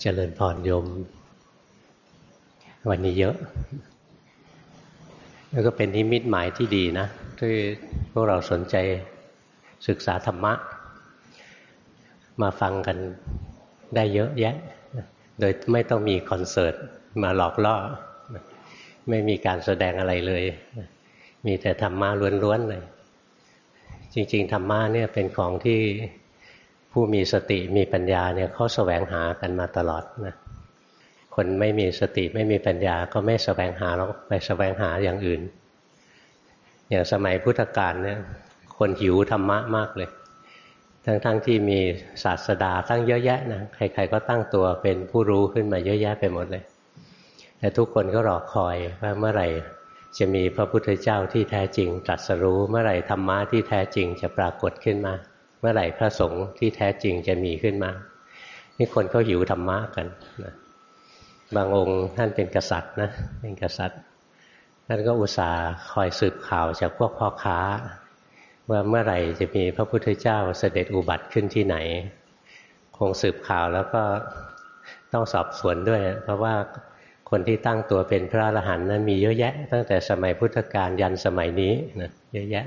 เจริญพรโยม วันนี้เยอะ แล้วก็เป็นนิมิตหมายที่ดีนะที่พวกเราสนใจศึกษาธรรมะ มาฟังกันได้เยอะแยะ โดยไม่ต้องมีคอนเสิร์ตมาหลอกล่อ ไม่มีการแสดงอะไรเลย มีแต่ธรรมะล้วนๆเลย จริง ๆ ธรรมะเนี่ยเป็นของที่ ผู้มีสติมีปัญญาเนี่ยเขาแสวงหากันมาตลอดนะคนไม่มีสติไม่มีปัญญาก็ไม่แสวงหาแล้วไปแสวงหาอย่างอื่น อย่างสมัยพุทธกาลเนี่ยคนหิวธรรมะมากเลย ทั้งๆทที่มีศาสดาตั้งเยอะแยะนะใครๆก็ตั้งตัวเป็นผู้รู้ขึ้นมาเยอะแยะไปหมดเลยแต่ทุกคนก็รอคอยว่าเมื่อไหร่จะมีพระพุทธเจ้าที่แท้จริงตรัสรู้เมื่อไหร่ธรรมะที่แท้จริงจะปรากฏขึ้นมา เมื่อไหร่พระสงฆ์ที่แท้จริงจะมีขึ้นมา นี่คนเขาหิวธรรมะกันนะบางองค์ท่านเป็นกษัตริย์นะเป็นกษัตริย์ท่านก็อุตส่าห์คอยสืบข่าวจากพวกพ่อค้า ว่าเมื่อไหร่จะมีพระพุทธเจ้าเสด็จอุบัติขึ้นที่ไหน คงสืบข่าวแล้วก็ต้องสอบสวนด้วย เพราะว่าคนที่ตั้งตัวเป็นพระอรหันต์นั้นมีเยอะแยะ ตั้งแต่สมัยพุทธกาลยันสมัยนี้นะเยอะแยะ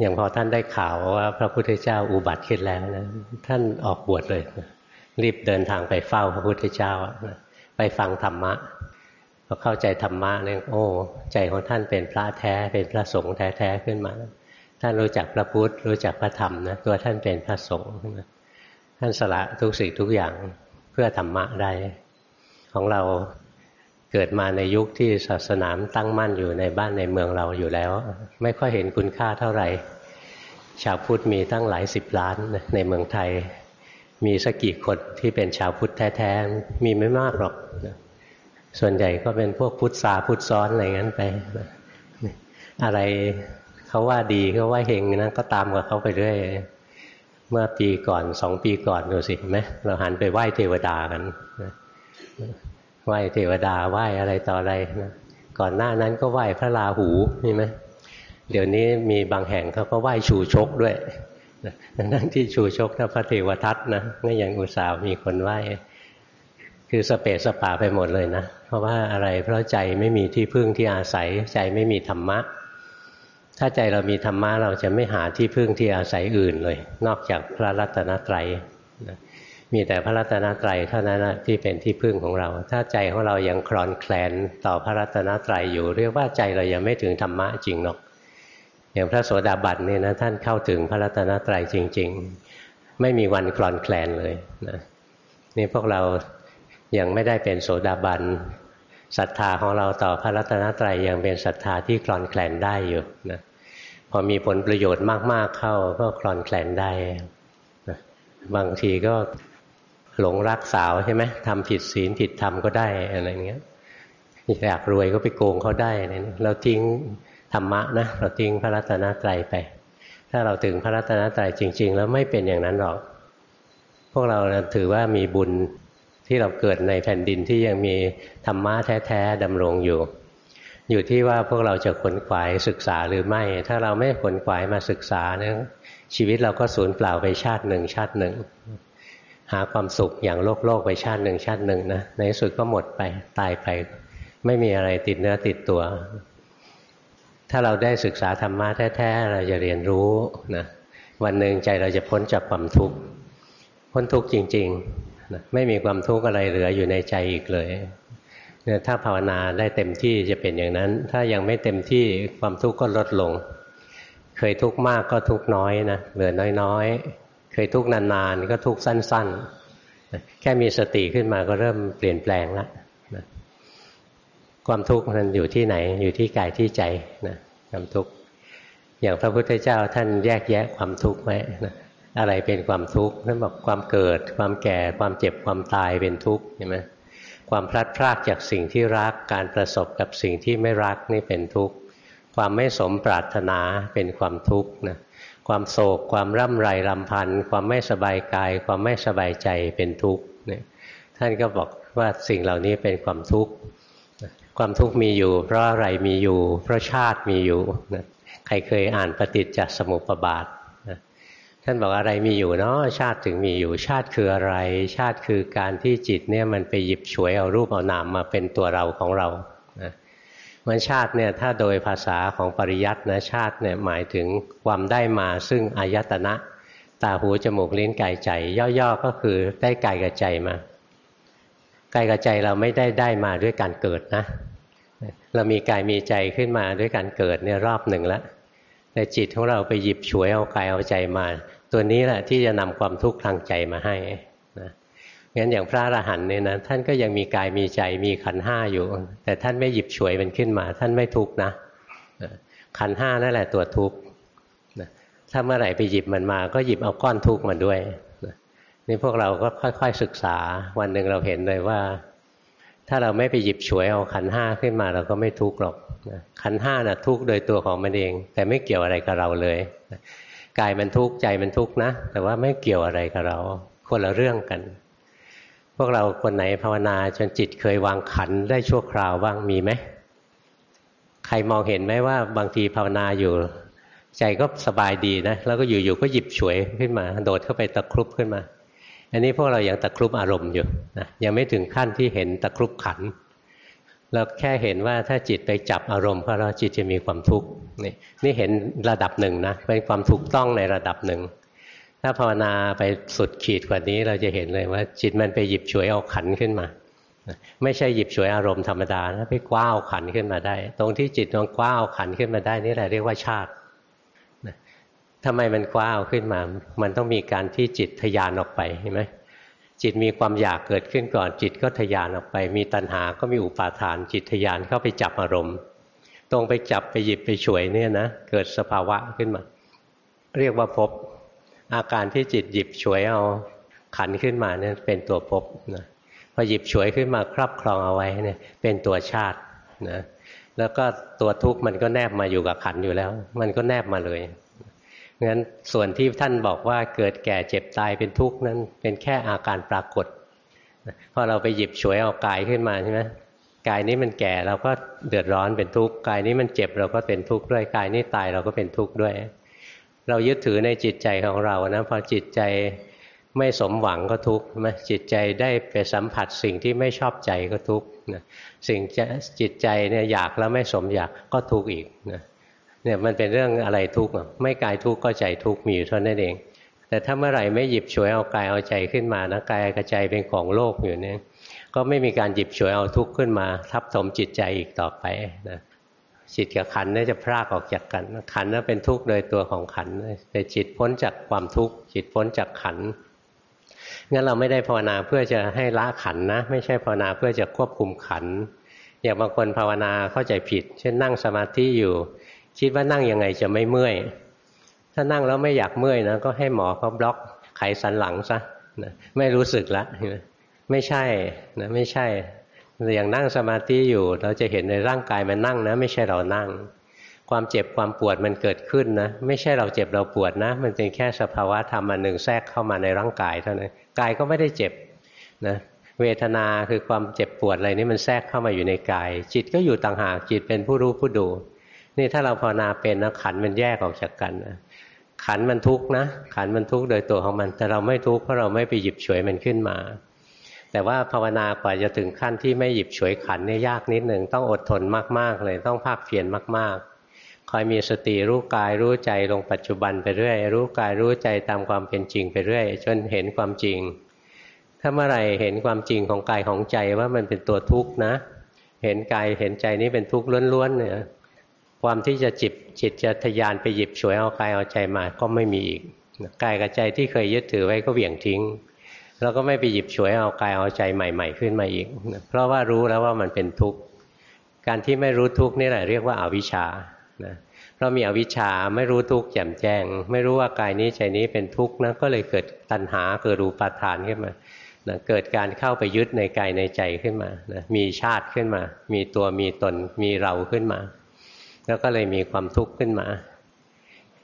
อย่างพอท่านได้ข่าวว่า พระพุทธเจ้าอุบัติขึ้นแล้วนะท่านออกบวชเลยรีบเดินทางไปเฝ้าพระพุทธเจ้าไปฟังธรรมะพอเข้าใจธรรมะเนี่ยโอ้ใจของท่านเป็นพระแท้เป็นพระสงฆ์แท้ๆขึ้นมา ท่านรู้จักพระพุทธรู้จักพระธรรมนะตัวท่านเป็นพระสงฆ์ท่านสละทุกสิ่งทุกอย่างเพื่อธรรมะได้ ของเรา เกิดมาในยุคที่ศาสนาตั้งมั่นอยู่ในบ้านในเมืองเราอยู่แล้ว ไม่ค่อยเห็นคุณค่าเท่าไหร่ ชาวพุทธมีตั้งหลายสิบล้านในเมืองไทย มีสักกี่คนที่เป็นชาวพุทธแท้ๆมีไม่มากหรอก ส่วนใหญ่ก็เป็นพวกพุทธสาพุทธซ้อนอะไรงั้นไป อะไรเขาว่าดีเขาว่าเฮงนะก็ตามกับเขาไปเรื่อยเมื่อปีก่อนสองปีก่อนดูสิไหมเราหันไปไหว้เทวดากัน ไหว้เทวดาไหว้อะไรต่ออะไรนะก่อนหน้านั้นก็ไหว้พระราหูนี่ไหมเดี๋ยวนี้มีบางแห่งเขาก็ไหว้ชูชกด้วยนั่นที่ชูชกถ้าพระเทวทัตนะก็ยังอุตส่าห์มีคนไหว้คือสเปสสปาไปหมดเลยนะ เพราะว่าอะไรเพราะใจไม่มีที่พึ่งที่อาศัย ใจไม่มีธรรมะ ถ้าใจเรามีธรรมะเราจะไม่หาที่พึ่งที่อาศัยอื่นเลย นอกจากพระรัตนตรัยนะ มีแต่พระรัตนตรัยเท่านั้นที่เป็นที่พึ่งของเรา ถ้าใจของเรายังคลอนแคลนต่อพระรัตนตรัยอยู่ เรียกว่าใจเรายังไม่ถึงธรรมะจริงหรอก อย่างพระโสดาบันเนี่ยนะท่านเข้าถึงพระรัตนตรัยจริง ๆ ไม่มีวันคลอนแคลนเลยนะนี่พวกเรายังไม่ได้เป็นโสดาบันศรัทธาของเราต่อพระรัตนตรัยยังเป็นศรัทธาที่คลอนแคลนได้อยู่นะพอมีผลประโยชน์มากๆเข้าก็คลอนแคลนได้นะบางทีก็ หลงรักสาวใช่ไหมทำผิดศีลผิดธรรมก็ได้อะไรเงี้ยอยากรวยก็ไปโกงเขาได้เนี่ยเราทิ้งธรรมะนะเราทิ้งพระรัตนตรัยไป ถ้าเราถึงพระรัตนตรัยจริง ๆ แล้วไม่เป็นอย่างนั้นหรอก พวกเราถือว่ามีบุญที่เราเกิดในแผ่นดินที่ยังมีธรรมะแท้ๆดำรงอยู่ อยู่ที่ว่าพวกเราจะขนขวายศึกษาหรือไม่ ถ้าเราไม่ขนขวายมาศึกษาเนี่ยชีวิตเราก็สูญเปล่าไปชาติหนึ่งชาติหนึ่ง หาความสุขอย่างโลกโลกไปชาติหนึ่งชาติหนึ่งนะในที่สุดก็หมดไปตายไป ไม่มีอะไรติดเนื้อติดตัว ถ้าเราได้ศึกษาธรรมะแท้ๆเราจะเรียนรู้นะวันหนึ่งใจเราจะพ้นจากความทุกข์พ้นทุกข์จริงๆนะไม่มีความทุกข์อะไรเหลืออยู่ในใจอีกเลยเนี่ยถ้าภาวนาได้เต็มที่จะเป็นอย่างนั้น ถ้ายังไม่เต็มที่ความทุกข์ก็ลดลง เคยทุกข์มากก็ทุกข์น้อยนะเหลือน้อย เคยทุกข์นานๆ ก็ทุกข์สั้น ๆ แค่มีสติขึ้นมาก็เริ่มเปลี่ยนแปลงแล้วนะความทุกข์มันอยู่ที่ไหน อยู่ที่กายที่ใจนะความทุกข์อย่างพระพุทธเจ้าท่านแยกแยะความทุกข์ไว้นะอะไรเป็นความทุกข์ท่านบอกความเกิด ความแก่ความเจ็บความตายเป็นทุกข์เห็นไหมความพลัดพรากจากสิ่งที่รักการประสบกับสิ่งที่ไม่รักนี่เป็นทุกข์ ความไม่สมปรารถนาเป็นความทุกข์นะ ความโศก ความร่ำไรรำพัน ความไม่สบายกาย ความไม่สบายใจเป็นทุกข์เนี่ยท่านก็บอกว่าสิ่งเหล่านี้เป็นความทุกข์ความทุกข์มีอยู่ เพราะอะไรมีอยู่ เพราะชาติมีอยู่นะใครเคยอ่านปฏิจจสมุปบาทนะท่านบอกอะไรมีอยู่เนาะชาติถึงมีอยู่ ชาติคืออะไร ชาติคือการที่จิตเนี่ยมันไปหยิบฉวยเอารูปเอานามมาเป็นตัวเราของเรา มันชาติเนี่ยถ้าโดยภาษาของปริยัตินะชาติเนี่ยหมายถึงความได้มาซึ่งอายตนะตาหูจมูกลิ้นกายใจ ย่อๆก็คือได้กายกับใจมากายกับใจเราไม่ได้ได้มาด้วยการเกิดนะ เรามีกายมีใจขึ้นมาด้วยการเกิดเนี่ยรอบหนึ่งแล้วแต่จิตของเราไปหยิบฉวยเอากายเอาใจมา ตัวนี้แหละที่จะนำความทุกข์ทางใจมาให้ งั้นอย่างพระอรหันต์เนี่ยนะท่านก็ยังมีกายมีใจมีขันห้าอยู่ แต่ท่านไม่หยิบฉวยมันขึ้นมา ท่านไม่ทุกข์นะขันห้านั่นแหละตัวทุกข์ถ้าเมื่อไหร่ไปหยิบมันมา ก็หยิบเอาก้อนทุกข์มาด้วยนี่พวกเราก็ค่อยๆศึกษาวันหนึ่งเราเห็นเลยว่า ถ้าเราไม่ไปหยิบฉวยเอาขันห้าขึ้นมา เราก็ไม่ทุกข์หรอกขันห้าน่ะทุกข์โดยตัวของมันเอง แต่ไม่เกี่ยวอะไรกับเราเลยกายมันทุกข์ใจมันทุกข์นะ แต่ว่าไม่เกี่ยวอะไรกับเรา คนละเรื่องกัน วกเราคนไหนภาวนาจนจิตเคยวางขันได้ชั่วคราวบ้างมีไหมใครมองเห็นไหมว่าบางทีภาวนาอยู่ ใจก็สบายดีนะแล้วก็อยู่ๆก็หยิบฉวยขึ้นมา โดดเข้าไปตะครุบขึ้นมา อันนี้พวกเรายัางตะครุบอารมณ์อยู่นะยังไม่ถึงขั้นที่เห็นตะครุบขันเราแค่เห็นว่าถ้าจิตไปจับอารมณ์เขาแล้วจิตจะมีความทุกข์นี่นี่เห็นระดับหนึ่งนะเป็นความถูกต้องในระดับหนึ่ง ถ้าภาวนาไปสุดขีดกว่านี้เราจะเห็นเลยว่า จิตมันไปหยิบฉวยเอาขันขึ้นมา ไม่ใช่หยิบฉวยอารมณ์ธรรมดานะไปกว้าวขันขึ้นมาได้ ตรงที่จิตมันกว้าวขันขึ้นมาได้นี่แหละเรียกว่าชาติทำไมมันกว้าวขึ้นมา มันต้องมีการที่จิตทยานออกไปเห็นไหมจิตมีความอยากเกิดขึ้นก่อน จิตก็ทยานออกไป มีตัณหาก็มีอุปาทาน จิตทยานเข้าไปจับอารมณ์ ตรงไปจับไปหยิบไปฉวยเนี่ยนะเกิดสภาวะขึ้นมา เรียกว่าพบ อาการที่จิตหยิบฉวยเอาขันขึ้นมาเนี่ยเป็นตัวภพนะพอหยิบฉวยขึ้นมาครอบครองเอาไว้เนี่ยเป็นตัวชาตินะแล้วก็ตัวทุกข์มันก็แนบมาอยู่กับขันอยู่แล้ว มันก็แนบมาเลยงั้นส่วนที่ท่านบอกว่าเกิดแก่เจ็บตายเป็นทุกข์นั้นเป็นแค่อาการปรากฏพอเราไปหยิบฉวยเอากายขึ้นมาใช่ไหมกายนี้มันแก่เราก็เดือดร้อนเป็นทุกข์กายนี้มันเจ็บเราก็เป็นทุกข์ด้วยกายนี้ตายเราก็เป็นทุกข์ด้วย เรายึดถือในจิตใจของเรานะพอจิตใจไม่สมหวังก็ทุกข์ไหมจิตใจได้ไปสัมผัสสิ่งที่ไม่ชอบใจก็ทุกข์สิ่งจิตใจเนี่ยอยากแล้วไม่สมอยากก็ทุกข์อีกนะเนี่ยมันเป็นเรื่องอะไรทุกข์ไม่กายทุกข์ก็ใจทุกข์มีอยู่เท่านั้นเอง แต่ถ้าเมื่อไหร่ไม่หยิบฉวยเอากายเอาใจขึ้นมานะกายกับใจเป็นของโลกอยู่เนี่ยก็ไม่มีการหยิบฉวยเอาทุกข์ขึ้นมา ทับถมจิตใจอีกต่อไปนะ จิตกับขันนี่จะพรากออกจากกัน ขันนั้นเป็นทุกข์โดยตัวของขันแต่จิตพ้นจากความทุกข์จิตพ้นจากขันงั้นเราไม่ได้ภาวนาเพื่อจะให้ละขันนะ ไม่ใช่ภาวนาเพื่อจะควบคุมขัน อย่างบางคนภาวนาเข้าใจผิด เช่นนั่งสมาธิอยู่ คิดว่านั่งยังไงจะไม่เมื่อย ถ้านั่งแล้วไม่อยากเมื่อยนะก็ให้หมอเขาบล็อกไขสันหลังซะนะไม่รู้สึกละไม่ใช่นะไม่ใช่ อย่างนั่งสมาธิอยู่ เราจะเห็นในร่างกายมันนั่งนะ ไม่ใช่เรานั่ง ความเจ็บความปวดมันเกิดขึ้นนะ ไม่ใช่เราเจ็บเราปวดนะ มันเป็นแค่สภาวะธรรมอันหนึ่งแทรกเข้ามาในร่างกายเท่านั้นกายก็ไม่ได้เจ็บนะเวทนาคือความเจ็บปวดอะไรนี่มันแทรกเข้ามาอยู่ในกาย จิตก็อยู่ต่างหากจิตเป็นผู้รู้ผู้ดู นี่ถ้าเราภาวนาเป็นนะขันมันแยกออกจากกันนะขันมันทุกข์นะ ขันมันทุกข์โดยตัวของมัน แต่เราไม่ทุกข์เพราะเราไม่ไปหยิบฉวยมันขึ้นมา แต่ว่าภาวนากว่าจะถึงขั้นที่ไม่หยิบฉวยขันเนี่ยยากนิดหนึ่งต้องอดทนมาก ๆ เลยต้องภาคเพียรมาก ๆ คอยมีสติรู้กายรู้ใจลงปัจจุบันไปเรื่อย รู้กายรู้ใจตามความเป็นจริงไปเรื่อย จนเห็นความจริง ถ้าเมื่อไหร่เห็นความจริงของกายของใจว่ามันเป็นตัวทุกข์นะ เห็นกายเห็นใจนี้เป็นทุกข์ล้วนๆเนี่ยความที่จะจิตจิตจะทยานไปหยิบฉวยเอากายเอาใจมาก็ไม่มีอีกกายกับใจที่เคยยึดถือไว้ก็เหวี่ยงทิ้ง แล้วก็ไม่ไปหยิบฉวยเอากายเอาใจใหม่ ๆ ขึ้นมาอีก เพราะว่ารู้แล้วว่ามันเป็นทุกข์ การที่ไม่รู้ทุกข์นี่แหละเรียกว่าอาวิชชานะเพราะมีอวิชชาไม่รู้ทุกข์แจ่มแจ้ง ไม่รู้ว่ากายนี้ใจนี้เป็นทุกข์นะก็เลยเกิดตัณหาเกิดรูปาทานขึ้นมานะเกิดการเข้าไปยึดในกายในใจขึ้นมานะมีชาติขึ้นมา มีตัวมีตนมีเราขึ้นมา แล้วก็เลยมีความทุกข์ขึ้นมา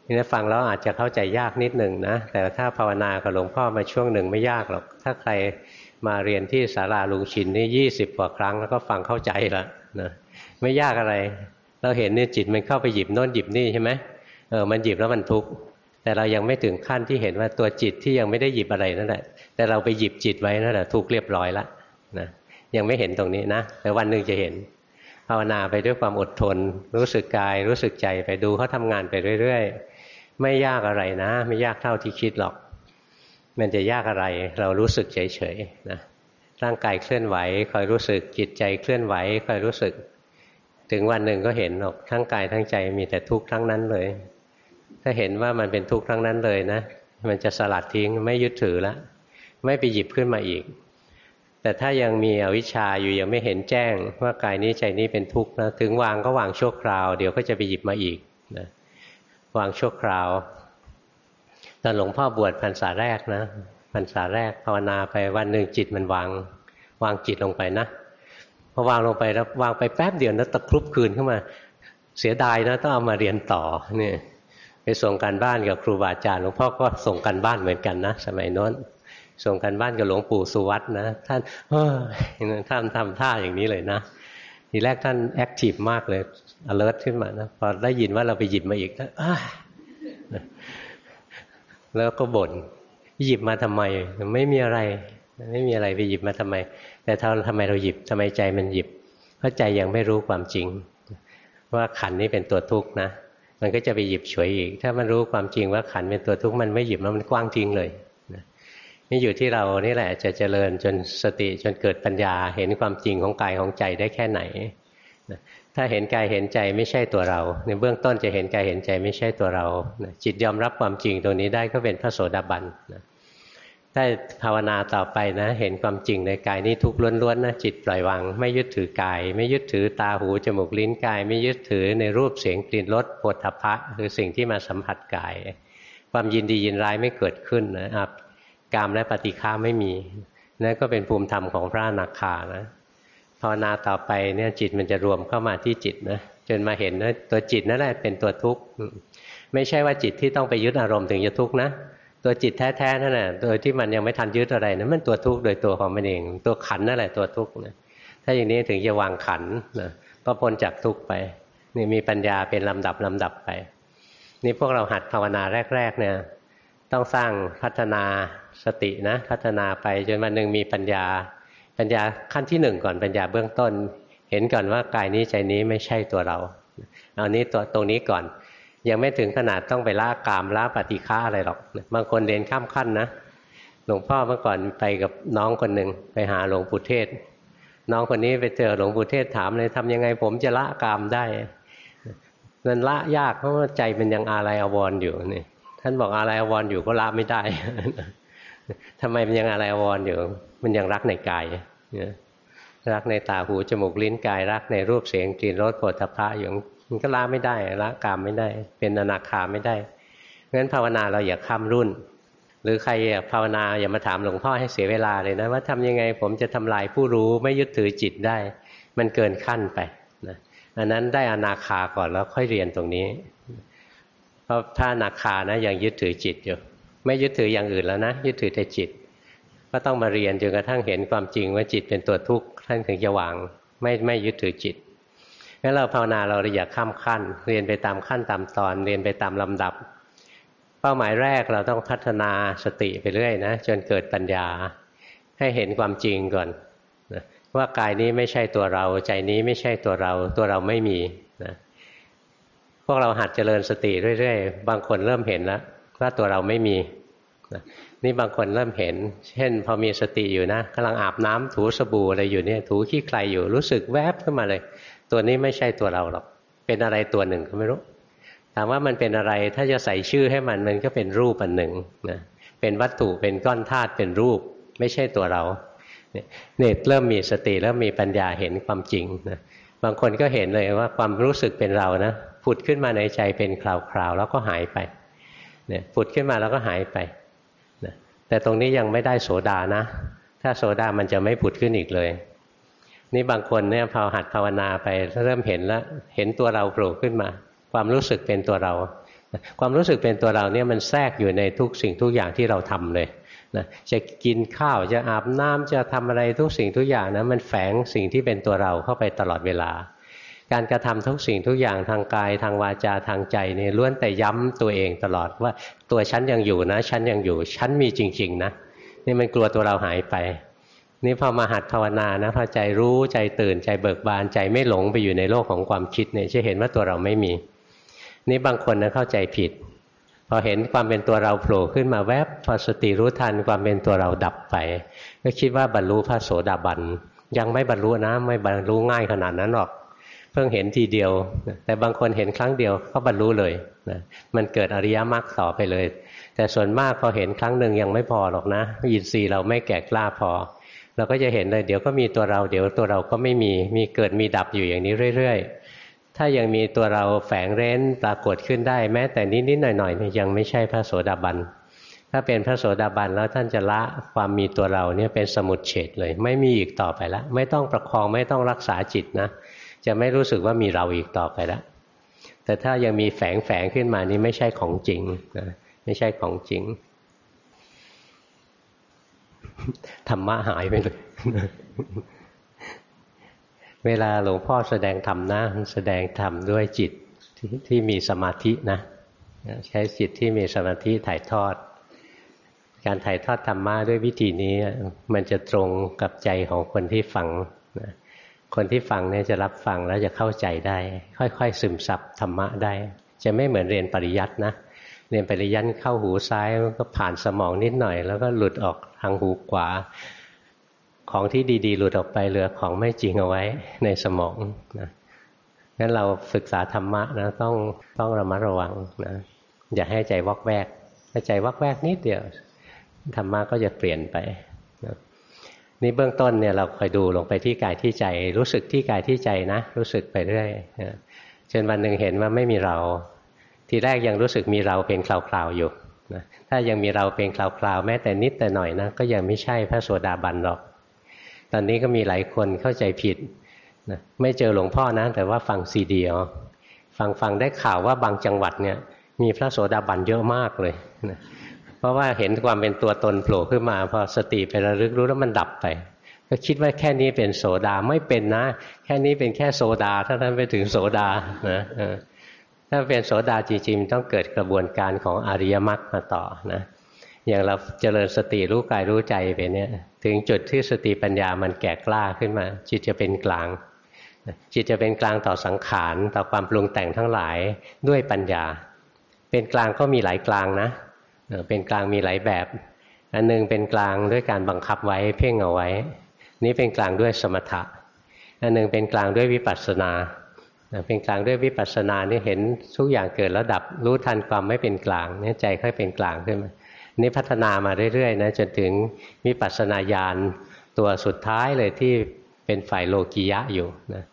นี่ฟังแล้วอาจจะเข้าใจยากนิดหนึ่งนะ แต่ถ้าภาวนากับหลวงพ่อมาช่วงหนึ่งไม่ยากหรอก ถ้าใครมาเรียนที่ศาลาลุงชินนี่ยี่สิบกว่าครั้งแล้วก็ฟังเข้าใจละนะไม่ยากอะไร เราเห็นนี่จิตมันเข้าไปหยิบโน่นหยิบนี่ใช่ไหมเออมันหยิบแล้วมันทุกข์แต่เรายังไม่ถึงขั้นที่เห็นว่าตัวจิตที่ยังไม่ได้หยิบอะไรนั่นแหละ แต่เราไปหยิบจิตไว้นั่นแหละทุกเรียบร้อยแล้วนะยังไม่เห็นตรงนี้นะ แต่วันหนึ่งจะเห็นภาวนาไปด้วยความอดทน รู้สึกกายรู้สึกใจไปดูเขาทำงานไปเรื่อย ๆ ไม่ยากอะไรนะ ไม่ยากเท่าที่คิดหรอก มันจะยากอะไร เรารู้สึกเฉยๆนะร่างกายเคลื่อนไหว คอยรู้สึกจิตใจเคลื่อนไหว คอยรู้สึก ถึงวันหนึ่งก็เห็นหรอกทั้งกายทั้งใจมีแต่ทุกข์ทั้งนั้นเลย ถ้าเห็นว่ามันเป็นทุกข์ทั้งนั้นเลยนะ มันจะสลัดทิ้งไม่ยึดถือแล้วไม่ไปหยิบขึ้นมาอีก แต่ถ้ายังมีอวิชชาอยู่ยังไม่เห็นแจ้งว่ากายนี้ใจนี้เป็นทุกข์นะถึงวางก็วางชั่วคราว เดี๋ยวก็จะไปหยิบมาอีกนะ วางชั่วคราวตอนหลวงพ่อบวชพรรษาแรกนะพรรษาแรกภาวนาไปวันหนึ่งจิตมันวาง วางจิตลงไปนะพอวางลงไปแล้ววางไปแป๊บเดียวนะตะครุบคืนขึ้นมา เสียดายนะต้องเอามาเรียนต่อเนี่ยไปส่งการบ้านกับครูบาอาจารย์หลวงพ่อก็ส่งการบ้านเหมือนกันนะสมัยโน้นส่งกันบ้านกับหลวงปู่สุวัตนะท่านเออท่านทำท่าอย่างนี้เลยนะทีแรกท่านแอคทีฟมากเลย alert ขึ้นมานะพอได้ยินว่าเราไปหยิบมาอีกแล้วก็บ่นหยิบมาทำไม ไม่มีอะไร ไม่มีอะไรไปหยิบมาทำไม แต่ถ้าทำไมเราหยิบทำไมใจมันหยิบ เพราะใจยังไม่รู้ความจริง ว่าขันนี้เป็นตัวทุกข์นะ มันก็จะไปหยิบฉวยอีก ถ้ามันรู้ความจริงว่าขันเป็นตัวทุกข์มันไม่หยิบแล้วมันกว้างจริงเลยนี่อยู่ที่เรานี่แหละจะเจริญจนสติจนเกิดปัญญาเห็นความจริงของกายของใจได้แค่ไหน ถ้าเห็นกายเห็นใจไม่ใช่ตัวเรา ในเบื้องต้นจะเห็นกายเห็นใจไม่ใช่ตัวเรา จิตยอมรับความจริงตรงนี้ได้ก็เป็นพระโสดาบันถ้าภาวนาต่อไปนะ เห็นความจริงในกายนี้ทุกข์ล้วนๆนะจิตปล่อยวางไม่ยึดถือกาย ไม่ยึดถือตาหูจมูกลิ้นกาย ไม่ยึดถือในรูปเสียงกลิ่นรสโผฏฐัพะ คือสิ่งที่มาสัมผัสกาย ความยินดียินร้ายไม่เกิดขึ้นนะครับกามและปฏิฆาไม่มีนั่นก็เป็นภูมิธรรมของพระอนาคานะาวนาต่อไปเนี่ยจิตมันจะรวมเข้ามาที่จิตนะจนมาเห็นว่าตัวจิตนั่นแหละเป็นตัวทุกข์ไม่ใช่ว่าจิตที่ต้องไปยึดอารมณ์ถึงจะทุกข์นะตัวจิตแท้ๆนั่นแหละโดยที่มันยังไม่ทันยึดอะไรนะมันตัวทุกข์โดยตัวของมันเอง ตัวขันนั่นแหละตัวทุกข์นะถ้าอย่างนี้ถึงจะวางขันนะก็พ้นจากทุกข์ไปนี่มีปัญญาเป็นลำดับลำดับไป นี่พวกเราหัดภาวนาแรก ๆ เนี่ย ต้องสร้างพัฒนาสตินะ พัฒนาไปจนวันหนึ่งมีปัญญา ปัญญาขั้นที่หนึ่งก่อนปัญญาเบื้องต้น เห็นก่อนว่ากายนี้ใจนี้ไม่ใช่ตัวเราเอานี้ตัวตรงนี้ก่อน ยังไม่ถึงขนาดต้องไปล่ากามล่าปฏิฆาอะไรหรอก บางคนเรียนข้ามขั้นนะหลวงพ่อเมื่อก่อนไปกับน้องคนหนึ่งไปหาหลวงปู่เทศ น้องคนนี้ไปเจอหลวงปู่เทศถามเลยทำยังไงผมจะละกามได้มันละยากเพราะว่าใจมันยังอาลัยอวรอยู่นี่ท่านบอกอาลัยอวรอยู่ก็ละไม่ได้ทำไมมันยังอะไรอวรอยู่ มันยังรักในกายรักในตาหูจมูกลิ้นกาย รักในรูปเสียงกลิ่นรสโผฏฐัพพะอยู่มันก็ละไม่ได้ละกามไม่ได้ เป็นอนาคาไม่ได้งั้นภาวนาเราอย่าข้ามรุ่น หรือใครภาวนาอย่ามาถามหลวงพ่อให้เสียเวลาเลยนะว่าทำยังไงผมจะทำลายผู้รู้ไม่ยึดถือจิตได้ มันเกินขั้นไปนะอันนั้นได้อนาคาก่อนแล้วค่อยเรียนตรงนี้เพราะถ้าอนาคานะยังยึดถือจิตอยู่ไม่ยึดถืออย่างอื่นแล้วนะ ยึดถือแต่จิต ก็ต้องมาเรียนจนกระทั่งเห็นความจริงว่าจิตเป็นตัวทุกข์ท่านถึงจะวางไม่ไม่ยึดถือจิตงั้นเราภาวนาเราอย่าข้ามขั้น เรียนไปตามขั้นตามตอน เรียนไปตามลำดับ เป้าหมายแรกเราต้องพัฒนาสติไปเรื่อยนะจนเกิดปัญญา ให้เห็นความจริงก่อนนะว่ากายนี้ไม่ใช่ตัวเรา ใจนี้ไม่ใช่ตัวเรา ตัวเราไม่มีนะพวกเราหัดเจริญสติเรื่อยๆ บางคนเริ่มเห็นแล้วว่าตัวเราไม่มีนี่ นี่บางคนเริ่มเห็น เช่น พอมีสติอยู่นะกำลังอาบน้ำถูสบู่อะไรอยู่เนี่ยถูขี้ใครอยู่รู้สึกแวบขึ้นมาเลย ตัวนี้ไม่ใช่ตัวเราหรอก เป็นอะไรตัวหนึ่งก็ไม่รู้ถามว่ามันเป็นอะไรถ้าจะใส่ชื่อให้มันมันก็เป็นรูปอันหนึ่งนะเป็นวัตถุเป็นก้อนธาตุเป็นรูป ไม่ใช่ตัวเราเนี่ยเริ่มมีสติเริ่มมีปัญญาเห็นความจริงนะบางคนก็เห็นเลยว่าความรู้สึกเป็นเรานะผุดขึ้นมาในใจเป็นคราวๆแล้วก็หายไปเนี่ยผุดขึ้นมาแล้วก็หายไป แต่ตรงนี้ยังไม่ได้โสดานะ ถ้าโสดามันจะไม่ผุดขึ้นอีกเลย นี่บางคนเนี่ยพอหัดภาวนาไปเริ่มเห็นแล้วเห็นตัวเราโผล่ขึ้นมา ความรู้สึกเป็นตัวเรา ความรู้สึกเป็นตัวเราเนี่ยมันแทรกอยู่ในทุกสิ่งทุกอย่างที่เราทำเลยนะจะกินข้าวจะอาบน้ำจะทำอะไรทุกสิ่งทุกอย่างนะมันแฝงสิ่งที่เป็นตัวเราเข้าไปตลอดเวลา การกระทำทุกสิ่งทุกอย่างทางกายทางวาจาทางใจนี่ล้วนแต่ย้ำตัวเองตลอดว่าตัวฉันยังอยู่นะฉันยังอยู่ฉันมีจริง ๆ นะนี่มันกลัวตัวเราหายไป นี่พอมาหัดภาวนานะพอใจรู้ใจตื่นใจเบิกบานใจไม่หลงไปอยู่ในโลกของความคิดเนี่ยจะเห็นว่าตัวเราไม่มี นี่บางคนนะเข้าใจผิด พอเห็นความเป็นตัวเราโผล่ขึ้นมาแวบพอสติรู้ทันความเป็นตัวเราดับไป ก็คิดว่าบรรลุพระโสดาบัน ยังไม่บรรลุนะไม่บรรลุง่ายขนาดนั้นหรอก พิ่งเห็นทีเดียว แต่บางคนเห็นครั้งเดียวก็บรรลุเลยนะมันเกิดอริยมรรคต่อไปเลย แต่ส่วนมากพอเห็นครั้งหนึ่งยังไม่พอหรอกนะยินทรีย์เราไม่แก่กล้าพอ เราก็จะเห็นเลยเดี๋ยวก็มีตัวเรา เดี๋ยวตัวเราก็ไม่มีมีเกิดมีดับอยู่อย่างนี้เรื่อย ๆ ถ้ายังมีตัวเราแฝงเร้นปรากฏขึ้นได้ แม้แต่นิดๆหน่อยๆยังไม่ใช่พระโสดาบันถ้าเป็นพระโสดาบันแล้วท่านจะละความมีตัวเราเนี่ยเป็นสมุดเฉดเลย ไม่มีอีกต่อไปแล้วไม่ต้องประคองไม่ต้องรักษาจิตนะ จะไม่รู้สึกว่ามีเราอีกต่อไปแล้วแต่ถ้ายังมีแฝงแฝงขึ้นมานี่ไม่ใช่ของจริงนะไม่ใช่ของจริงธรรมะหายไปเลยเวลาหลวงพ่อแสดงธรรมนะแสดงธรรมด้วยจิตทที่มีสมาธินะ ใช้จิตที่มีสมาธิถ่ายทอด การถ่ายทอดธรรมะด้วยวิธีนี้ มันจะตรงกับใจของคนที่ฟัง คนที่ฟังเนี่ยจะรับฟังแล้วจะเข้าใจได้ ค่อย ๆ ซึมซับธรรมะได้ จะไม่เหมือนเรียนปริยัตินะเรียนปริยัติเข้าหูซ้ายก็ผ่านสมองนิดหน่อย แล้วก็หลุดออกทางหูขวา ของที่ดี ๆ หลุดออกไปเหลือของไม่จริงเอาไว้ในสมองนะงั้นเราศึกษาธรรมะนะต้องต้องระมัดระวังนะอย่าให้ใจวอกแวกถ้าใจวอกแวกนิดเดียวธรรมะก็จะเปลี่ยนไป นี่เบื้องต้นเนี่ยเราคอยดูลงไปที่กายที่ใจ รู้สึกที่กายที่ใจนะ รู้สึกไปเรื่อยจนวันหนึ่งเห็นว่าไม่มีเรา ทีแรกยังรู้สึกมีเราเป็นคราวๆอยู่นะถ้ายังมีเราเป็นคราวๆแม้แต่นิดแต่หน่อยนะก็ยังไม่ใช่พระโสดาบันหรอก ตอนนี้ก็มีหลายคนเข้าใจผิดนะไม่เจอหลวงพ่อนะ แต่ว่าฟังซีดีเอฟังฟังได้ข่าวว่าบางจังหวัดเนี่ยมีพระโสดาบันเยอะมากเลยนะ เพราะว่าเห็นความเป็นตัวตนโผล่ขึ้นมา พอสติไประลึกรู้แล้วมันดับไป ก็คิดว่าแค่นี้เป็นโสดาไม่เป็นนะ แค่นี้เป็นแค่โสดาถ้าท่านไปถึงโสดานะถ้าเป็นโสดาจริงๆต้องเกิดกระบวนการของอริยมรรคมาต่อนะอย่างเราเจริญสติรู้กายรู้ใจไปเนี่ยถึงจุดที่สติปัญญามันแก่กล้าขึ้นมา จิตจะเป็นกลาง จิตจะเป็นกลางต่อสังขารต่อความปรุงแต่งทั้งหลายด้วยปัญญา เป็นกลางก็มีหลายกลางนะ เป็นกลางมีหลายแบบ อันนึงเป็นกลางด้วยการบังคับไว้เพ่งเอาไว้ นี่เป็นกลางด้วยสมถะ อันนึงเป็นกลางด้วยวิปัสสนา เป็นกลางด้วยวิปัสสนานี่เห็นทุกอย่างเกิดแล้วดับรู้ทันความไม่เป็นกลางนี่ใจค่อยเป็นกลางขึ้นมานี่พัฒนามาเรื่อยๆนะจนถึงวิปัสสนาญาณตัวสุดท้ายเลยที่เป็นฝ่ายโลกียะอยู่นะ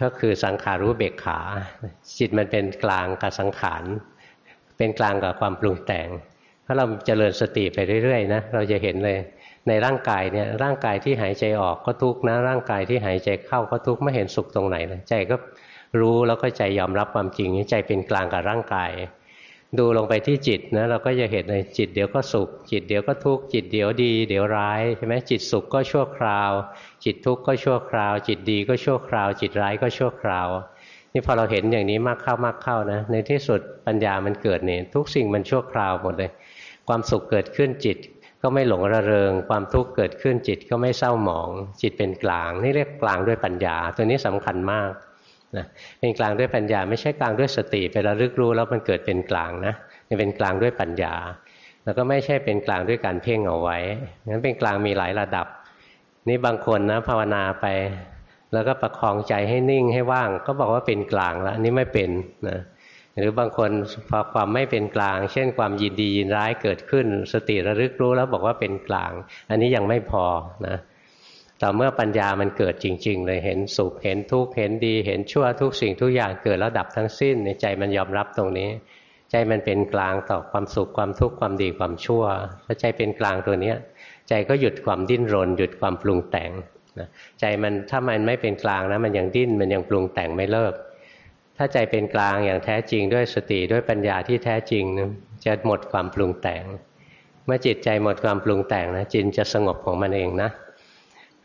ก็คือสังขารู้เบกขา จิตมันเป็นกลางกับสังขาร เป็นกลางกับความปรุงแต่ง ถ้าเราเจริญสติไปเรื่อยๆนะเราจะเห็นเลยในร่างกายเนี่ยร่างกายที่หายใจออกก็ทุกข์นะ ร่างกายที่หายใจเข้าก็ทุกข์ไม่เห็นสุขตรงไหนเลยใจก็รู้แล้วก็ใจยอมรับความจริงใจเป็นกลางกับร่างกาย ดูลงไปที่จิตนะเราก็จะเห็นเลยจิตเดี๋ยวก็สุข จิตเดี๋ยวก็ทุกข์จิตเดี๋ยวดี เดี๋ยวร้ายใช่ไหมจิตสุขก็ชั่วคราว จิตทุกข์ก็ชั่วคราว จิตดีก็ชั่วคราว จิตร้ายก็ชั่วคราว นี่พอเราเห็นอย่างนี้มากเข้ามากเข้านะในที่สุดปัญญามันเกิดเนี่ยทุกสิ่งมันชั่วคราวหมดเลย ความสุขเกิดขึ้นจิต ก็ไม่หลงระเริง ความทุกข์เกิดขึ้นจิตก็ไม่เศร้าหมอง จิตเป็นกลาง นี่เรียกกลางด้วยปัญญา ตัวนี้สำคัญมากนะเป็นกลางด้วยปัญญา ไม่ใช่กลางด้วยสติไประลึกรู้แล้วมันเกิดเป็นกลางนะนี่เป็นกลางด้วยปัญญา แล้วก็ไม่ใช่เป็นกลางด้วยการเพ่งเอาไว้งั้นเป็นกลางมีหลายระดับนี่บางคนนะภาวนาไป แล้วก็ประคองใจให้นิ่งให้ว่าง ก็บอกว่าเป็นกลางแล้วนี่ไม่เป็นนะหรือบางคนพอความไม่เป็นกลาง เช่นความยินดียินร้ายเกิดขึ้น สติระลึกรู้แล้วบอกว่าเป็นกลาง อันนี้ยังไม่พอนะต่อเมื่อปัญญามันเกิดจริง ๆ เลยเห็นสุขเห็นทุกข์เห็นดี เห็นชั่วทุกสิ่งทุกอย่างเกิดแล้วดับทั้งสิ้นในใจมันยอมรับตรงนี้ ใจมันเป็นกลางต่อความสุขความทุกข์ความดีความชั่วถ้าใจเป็นกลางตัวเนี้ย ใจก็หยุดความดิ้นรน หยุดความปรุงแต่ง นะใจมันถ้ามันไม่เป็นกลางนะมันยังดิ้นมันยังปรุงแต่งไม่เลิก ถ้าใจเป็นกลางอย่างแท้จริงด้วยสติด้วยปัญญาที่แท้จริงนะจะหมดความปรุงแต่ง เมื่อจิตใจหมดความปรุงแต่งนะจิตจะสงบของมันเองนะ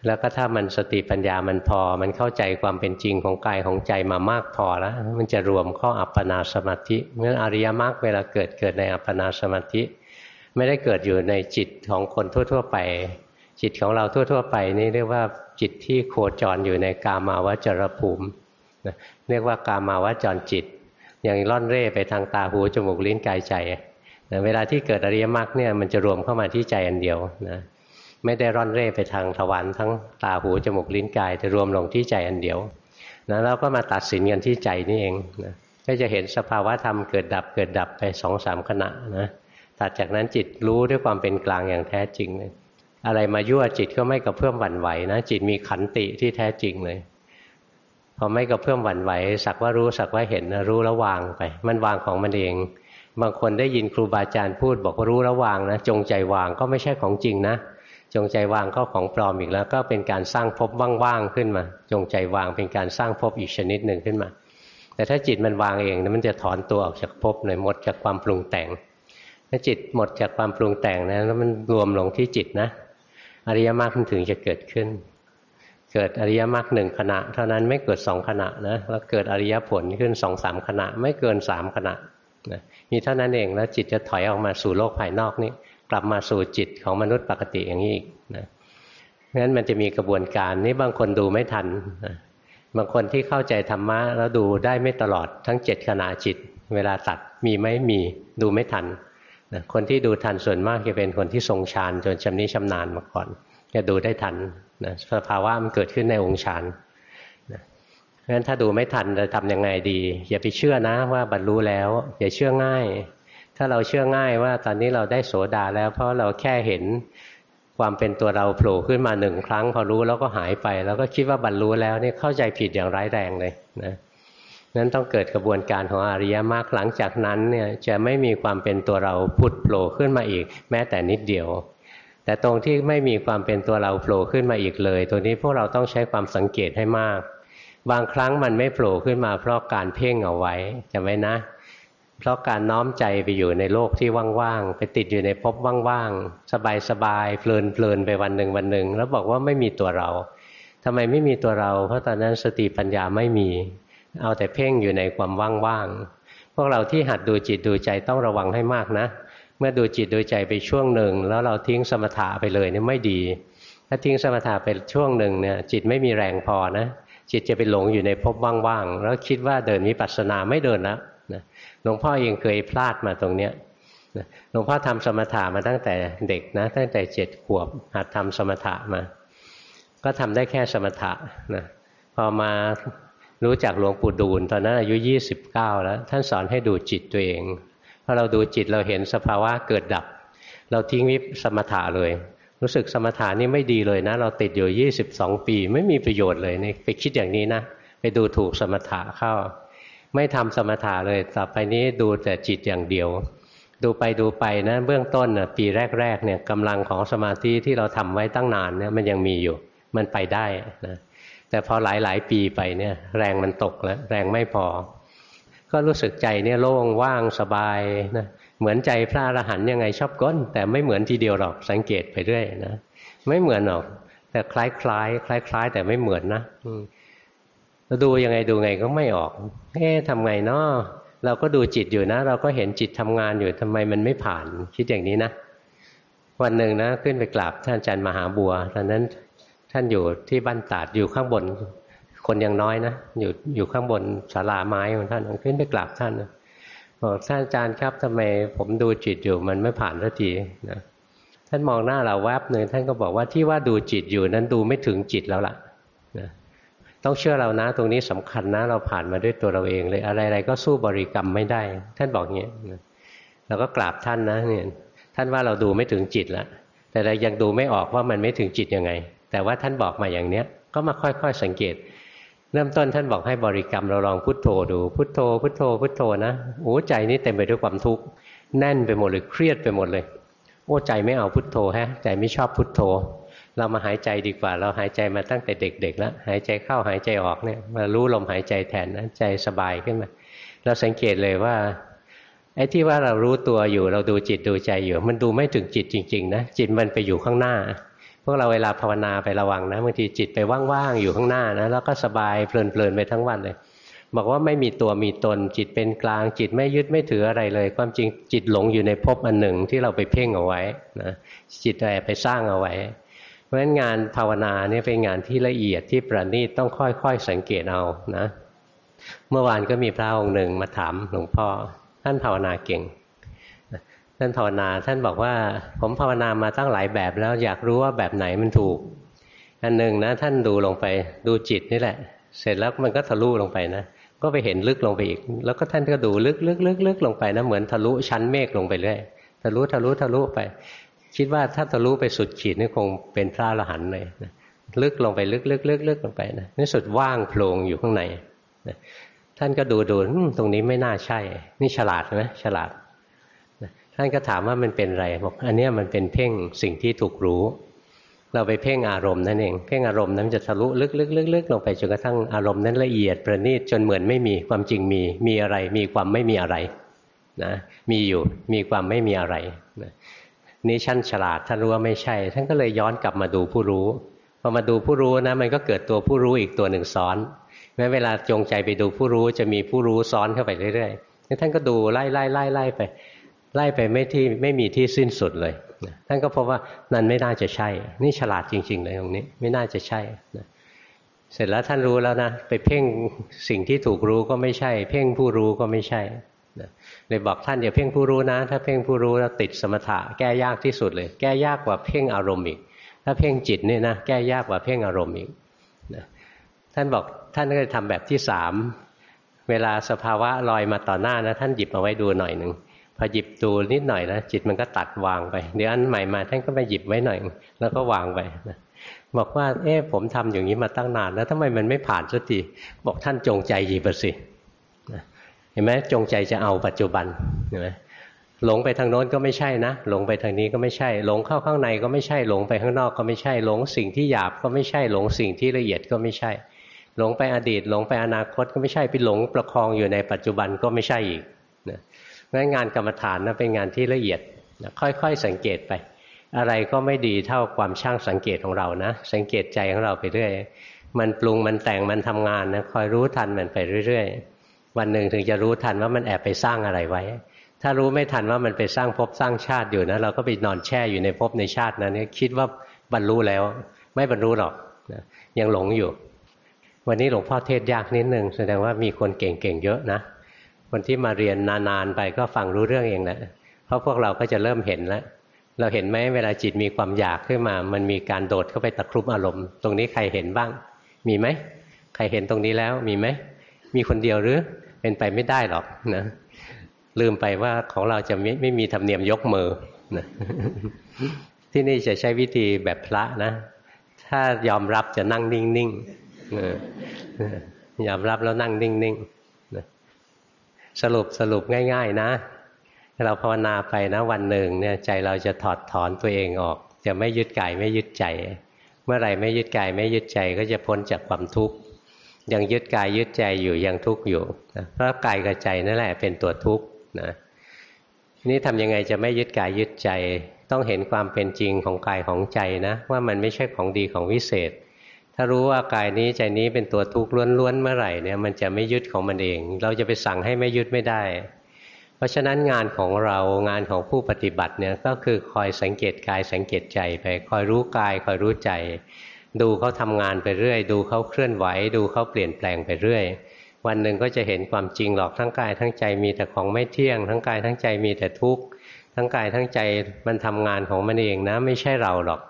แล้วก็ถ้ามันสติปัญญามันพอ มันเข้าใจความเป็นจริงของกายของใจมามากพอแล้ว มันจะรวมเข้าอัปปนาสมาธิเมื่ออริยมรรคเวลาเกิดเกิดในอัปปนาสมาธิ ไม่ได้เกิดอยู่ในจิตของคนทั่ว ๆ ไป จิตของเราทั่ว ๆ ไปนี่เรียกว่าจิตที่โคจรอยู่ในกามาวจรภูมิเรียกว่ากามาวจรจิต อย่างล่อนเร่ไปทางตาหูจมูกลิ้นกายใจเวลาที่เกิดอริยมรรคเนี่ยมันจะรวมเข้ามาที่ใจอันเดียวนะไม่ได้ร่อนเร่ไปทางทวารทั้งตาหูจมูกลิ้นกายจะรวมลงที่ใจอันเดียวนะแล้วก็มาตัดสินกันที่ใจนี่เองนะก็จะเห็นสภาวะธรรมเกิดดับเกิดดับไปสองสามขณะนะตัดจากนั้นจิตรู้ด้วยความเป็นกลางอย่างแท้จริงเลย อะไรมายั่วจิตก็ไม่กระเพื่อมหวั่นไหวนะจิตมีขันติที่แท้จริงเลย พอไม่กระเพื่อมหวั่นไหว สักว่ารู้สักว่าเห็นรู้แล้ววางไป มันวางของมันเอง บางคนได้ยินครูบาอาจารย์พูด บอกว่ารู้แล้ววางนะจงใจวางก็ไม่ใช่ของจริงนะจงใจวางก็ของปลอมอีกแล้ว ก็เป็นการสร้างภพว่างๆขึ้นมา จงใจวางเป็นการสร้างภพอีกชนิดหนึ่งขึ้นมา แต่ถ้าจิตมันวางเองมันจะถอนตัวออกจากภพเลยหมดจากความปรุงแต่งถ้าจิตหมดจากความปรุงแต่งนะแล้วมันรวมลงที่จิตนะ อริยมรรคมันถึงจะเกิดขึ้น เกิดอริยมรรคหนึ่งขณะ เท่านั้นไม่เกิดสองขณะนะแล้วเกิดอริยผลขึ้นสองสามขณะ ไม่เกินสามขณะนะมีเท่านั้นเองแล้วจิตจะถอยออกมาสู่โลกภายนอกนี่กลับมาสู่จิตของมนุษย์ปกติอย่างนี้อีกนะเพราะฉะนั้นมันจะมีกระบวนการนี่บางคนดูไม่ทันนะบางคนที่เข้าใจธรรมะแล้วดูได้ไม่ตลอดทั้งเจ็ดขณะจิต เวลาตัดมีไหมมีดูไม่ทัน นะคนที่ดูทันส่วนมากจะเป็นคนที่ทรงฌานจนชำนิชำนาญมาก่อนจะดูได้ทันนะสภาวะมันเกิดขึ้นในองค์ฌานนะเพราะฉะนั้นถ้าดูไม่ทันจะทำยังไงดี อย่าไปเชื่อนะว่าบรรลุแล้ว อย่าเชื่อง่าย ถ้าเราเชื่อง่ายว่าตอนนี้เราได้โสดาแล้ว เพราะเราแค่เห็นความเป็นตัวเราโผล่ขึ้นมาหนึ่งครั้งพอรู้แล้วก็หายไป แล้วก็คิดว่าบรรลุแล้วนี่เข้าใจผิดอย่างร้ายแรงเลยนะ นั้นต้องเกิดกระบวนการของอริยมรรคหลังจากนั้นเนี่ยจะไม่มีความเป็นตัวเราพุดโผล่ขึ้นมาอีก แม้แต่นิดเดียว แต่ตรงที่ไม่มีความเป็นตัวเราโผล่ขึ้นมาอีกเลย ตัวนี้พวกเราต้องใช้ความสังเกตให้มาก บางครั้งมันไม่โผล่ขึ้นมาเพราะการเพ่งเอาไว้จำไว้นะ เพราะการน้อมใจไปอยู่ในโลกที่ว่างๆไปติดอยู่ในภพว่างๆสบายๆเพลินๆไปวันหนึ่งวันหนึ่งแล้วบอกว่าไม่มีตัวเราทำไมไม่มีตัวเรา เพราะตอนนั้นสติปัญญาไม่มี เอาแต่เพ่งอยู่ในความว่างๆพวกเราที่หัดดูจิตดูใจต้องระวังให้มากนะ เมื่อดูจิตดูใจไปช่วงหนึ่ง แล้วเราทิ้งสมถะไปเลยนี่ไม่ดี ถ้าทิ้งสมถะไปช่วงหนึ่งเนี่ยจิตไม่มีแรงพอนะจิตจะไปหลงอยู่ในภพว่างๆ แล้วคิดว่าเดินวิปัสสนาไม่เดินแล้วหลวงพ่อเองเคยพลาดมาตรงเนี้ยหลวงพ่อทำสมถะมาตั้งแต่เด็กนะ ตั้งแต่เจ็ดขวบหัดทำสมถะมา ก็ทำได้แค่สมถะนะพอมา รู้จักหลวงปู่ดูลตอนนั้นอายุยี่สิบเก้าแล้ว ท่านสอนให้ดูจิตตัวเองพอเราดูจิตเราเห็นสภาวะเกิดดับ เราทิ้งวิสมถะเลย รู้สึกสมถะนี่ไม่ดีเลยนะ เราติดอยู่ยี่สิบสองปี ไม่มีประโยชน์เลยนี่ไปคิดอย่างนี้นะไปดูถูกสมถะเข้า ไม่ทำสมถะเลยต่อไปนี้ดูแต่จิตอย่างเดียว ดูไปดูไปนะเบื้องต้นนะปีแรกๆเนี่ยกำลังของสมาธิที่เราทำไว้ตั้งนานเนี่ยมันยังมีอยู่ มันไปได้นะ แต่พอหลายๆปีไปเนี่ยแรงมันตกแล้วแรงไม่พอ ก็รู้สึกใจเนี่ยโล่งว่างสบายนะเหมือนใจพระอรหันต์ยังไงชอบก้น แต่ไม่เหมือนทีเดียวหรอกสังเกตไปเรื่อยนะไม่เหมือนหรอก แต่คล้ายคล้ายคล้ายคล้ายแต่ไม่เหมือนนะเราดูยังไงดูไงก็ไม่ออกเอ๊ะทำไงเนาะเราก็ดูจิตอยู่นะ เราก็เห็นจิตทำงานอยู่ทำไมมันไม่ผ่านคิดอย่างนี้นะวันหนึ่งนะขึ้นไปกราบท่านอาจารย์มหาบัวตอนนั้น ท่านอยู่ที่บ้านตาดอยู่ข้างบน คนยังน้อยนะอยู่อยู่ข้างบนศาลาไม้ของท่านขึ้นไปกราบท่านบอกท่านอาจารย์ครับทำไมผมดูจิตอยู่มันไม่ผ่านสักทีนะท่านมองหน้าเราแวบหนึ่งท่านก็บอกว่าที่ว่าดูจิตอยู่นั้นดูไม่ถึงจิตแล้วล่ะนะต้องเชื่อเรานะ ตรงนี้สำคัญนะ เราผ่านมาด้วยตัวเราเองเลยอะไรๆก็สู้บริกรรมไม่ได้ ท่านบอกอย่างนี้เราก็กราบท่านนะเนี่ยท่านว่าเราดูไม่ถึงจิตแล้วแต่เรายังดูไม่ออกว่ามันไม่ถึงจิตยังไง แต่ว่าท่านบอกมาอย่างเนี้ยก็มาค่อยๆสังเกต เริ่มต้นท่านบอกให้บริกรรมเราลองพุทโธดูพุทโธ พุทโธ พุทโธนะโอ้ใจนี้เต็มไปด้วยความทุกข์แน่นไปหมดเลยเครียดไปหมดเลย โอ้ใจไม่เอาพุทโธฮะ ใจไม่ชอบพุทโธ เรามาหายใจดีกว่า เราหายใจมาตั้งแต่เด็ก ๆ แล้ว หายใจเข้าหายใจออกเนี่ยมารู้ลมหายใจแทนนะใจสบายขึ้นมาเราสังเกตเลยว่าไอ้ที่ว่าเรารู้ตัวอยู่เราดูจิตดูใจอยู่ มันดูไม่ถึงจิตจริง ๆ นะจิตมันไปอยู่ข้างหน้า พวกเราเวลาภาวนาไประวังนะบางทีจิตไปว่างๆอยู่ข้างหน้านะแล้วก็สบายเพลินๆไปทั้งวันเลย บอกว่าไม่มีตัวมีตนจิตเป็นกลางจิตไม่ยึดไม่ถืออะไรเลย ความจริงจิตหลงอยู่ในภพอันหนึ่งที่เราไปเพ่งเอาไว้นะจิตแอบไปสร้างเอาไว้ เพราะฉะนั้นงานภาวนาเนี่ยเป็นงานที่ละเอียดที่ประณีตต้องค่อยๆสังเกตเอานะ เมื่อวานก็มีพระองค์หนึ่งมาถามหลวงพ่อท่านภาวนาเก่ง ท่านภาวนาท่านบอกว่า ผมภาวนามาตั้งหลายแบบแล้วอยากรู้ว่าแบบไหนมันถูก อันหนึ่งนะท่านดูลงไปดูจิตนี่แหละ เสร็จแล้วมันก็ทะลุลงไปนะก็ไปเห็นลึกลงไปอีก แล้วก็ท่านก็ดูลึกลึกลึกลึกลงไปนะเหมือนทะลุชั้นเมฆลงไปเรื่อยทะลุทะลุทะลุไป คิดว่าถ้าทะลุไปสุดขีดนี่คงเป็นพระอรหันต์เลยนะลึกลงไปลึกลึกลึกลึกลงไปนะนี่สุดว่างโพลงอยู่ข้างในนะท่านก็ดูดูตรงนี้ไม่น่าใช่ นี่ฉลาดไหมฉลาด ท่านก็ถามว่ามันเป็นอะไรบอกอันนี้มันเป็นเพ่งสิ่งที่ถูกรู้ เราไปเพ่งอารมณ์นั่นเองเพ่งอารมณ์นั้นจะทะลุลึกๆๆลงไปจนกระทั่งอารมณ์นั้นละเอียดประณีตจนเหมือนไม่มีความจริงมีมีอะไร มีความไม่มีอะไรนะมีอยู่มีความไม่มีอะไรนะนี่ชั้นฉลาดท่านรู้ว่าไม่ใช่ ท่านก็เลยย้อนกลับมาดูผู้รู้พอมาดูผู้รู้นะมันก็เกิดตัวผู้รู้อีกตัวหนึ่งซ้อนแม้เวลาจงใจไปดูผู้รู้จะมีผู้รู้ซ้อนเข้าไปเรื่อยๆท่านก็ดูไล่ไล่ไล่ไล่ไป ไล่ไปไม่ที่ไม่มีที่สิ้นสุดเลยท่านก็พบว่านั่นไม่น่าจะใช่ นี่ฉลาดจริง ๆ เลยตรงนี้ ไม่น่าจะใช่เสร็จแล้วท่านรู้แล้วนะไปเพ่งสิ่งที่ถูกรู้ก็ไม่ใช่ เพ่งผู้รู้ก็ไม่ใช่เลยบอกท่านอย่าเพ่งผู้รู้นะ ถ้าเพ่งผู้รู้แล้วติดสมถะแก้ยากที่สุดเลย แก้ยากกว่าเพ่งอารมณ์อีก ถ้าเพ่งจิตนี่นะแก้ยากกว่าเพ่งอารมณ์อีกท่านบอกท่านก็เลยทำแบบที่สามเวลาสภาวะลอยมาต่อหน้านะ ท่านหยิบมาไว้ดูหน่อยหนึ่ง อหยิบดูนิดหน่อยนะจิตมันก็ตัดวางไปเดี๋ยวอันใหม่มาท่านก็ไปหยิบไว้หน่อย แล้วก็วางไปนะบอกว่า เอ๊ะผมทำอย่างนี้มาตั้งนานแล้วทำไมมันไม่ผ่านสักทีบอกท่านจงใจหยิบสิเห็นไหมจงใจจะเอาปัจจุบันเห็นไหมหลงไปทางโน้นก็ไม่ใช่นะหลงไปทางนี้ก็ไม่ใช่ หลงเข้าข้างในก็ไม่ใช่หลงไปข้างนอกก็ไม่ใช่ หลงสิ่งที่หยาบก็ไม่ใช่หลงสิ่งที่ละเอียดก็ไม่ใช่ หลงไปอดีต หลงไปอนาคตก็ไม่ใช่ไปหลงประคองอยู่ในปัจจุบันก็ไม่ใช่อีก นะงั้นงานกรรมฐานนะเป็นงานที่ละเอียดนะค่อยๆ สังเกตไป อะไรก็ไม่ดีเท่าความช่างสังเกตของเรานะ สังเกตใจของเราไปเรื่อยมันปรุงมันแต่งมันทำงานนะคอยรู้ทันมันไปเรื่อยๆ วันหนึ่งถึงจะรู้ทันว่ามันแอบไปสร้างอะไรไว้ ถ้ารู้ไม่ทันว่ามันไปสร้างภพสร้างชาติอยู่นะเราก็ไปนอนแช่อยู่ในภพในชาตินั้นคิดว่าบรรลุแล้ว ไม่บรรลุหรอกนะยังหลงอยู่ วันนี้หลวงพ่อเทศยากนิดนึงแสดงว่ามีคนเก่งๆเยอะนะ คนที่มาเรียนนานๆไปก็ฟังรู้เรื่องเองแหละเพราะพวกเราก็จะเริ่มเห็นแล้ว เราเห็นไหมเวลาจิตมีความอยากขึ้นมา มันมีการโดดเข้าไปตะครุบอารมณ์ ตรงนี้ใครเห็นบ้าง มีไหม ใครเห็นตรงนี้แล้วมีไหม มีคนเดียวหรือ เป็นไปไม่ได้หรอกนะลืมไปว่าของเราจะไม่ไม่มีธรรมเนียมยกมือนะที่นี่จะใช้วิธีแบบพระนะ ถ้ายอมรับจะนั่งนิ่งๆยอมรับแล้วนั่งนิ่งๆ สรุปสรุปง่าย ๆนะ เราภาวนาไปนะวันหนึ่งเนี่ยใจเราจะถอดถอนตัวเองออก จะไม่ยึดกายไม่ยึดใจ เมื่อไหร่ไม่ยึดกายไม่ยึดใจก็จะพ้นจากความทุกข์ยังยึดกายยึดใจอยู่ยังทุกข์อยู่นะเพราะกายกับใจนั่นแหละเป็นตัวทุกข์นะนี่ทำยังไงจะไม่ยึดกายยึดใจ ต้องเห็นความเป็นจริงของกายของใจนะ ว่ามันไม่ใช่ของดีของวิเศษ ถ้ารู้ว่ากายนี้ใจนี้เป็นตัวทุกข์ล้วนๆเมื่อไหร่เนี่ยมันจะไม่ยึดของมันเอง เราจะไปสั่งให้ไม่ยึดไม่ได้ เพราะฉะนั้นงานของเรางานของผู้ปฏิบัติเนี่ยก็คือคอยสังเกตกายสังเกตใจไป คอยรู้กายคอยรู้ใจ ดูเขาทำงานไปเรื่อย ดูเขาเคลื่อนไหว ดูเขาเปลี่ยนแปลงไปเรื่อย วันหนึ่งก็จะเห็นความจริงหรอกทั้งกายทั้งใจมีแต่ของไม่เที่ยง ทั้งกายทั้งใจมีแต่ทุกข์ทั้งกายทั้งใจมันทำงานของมันเองนะไม่ใช่เราหรอก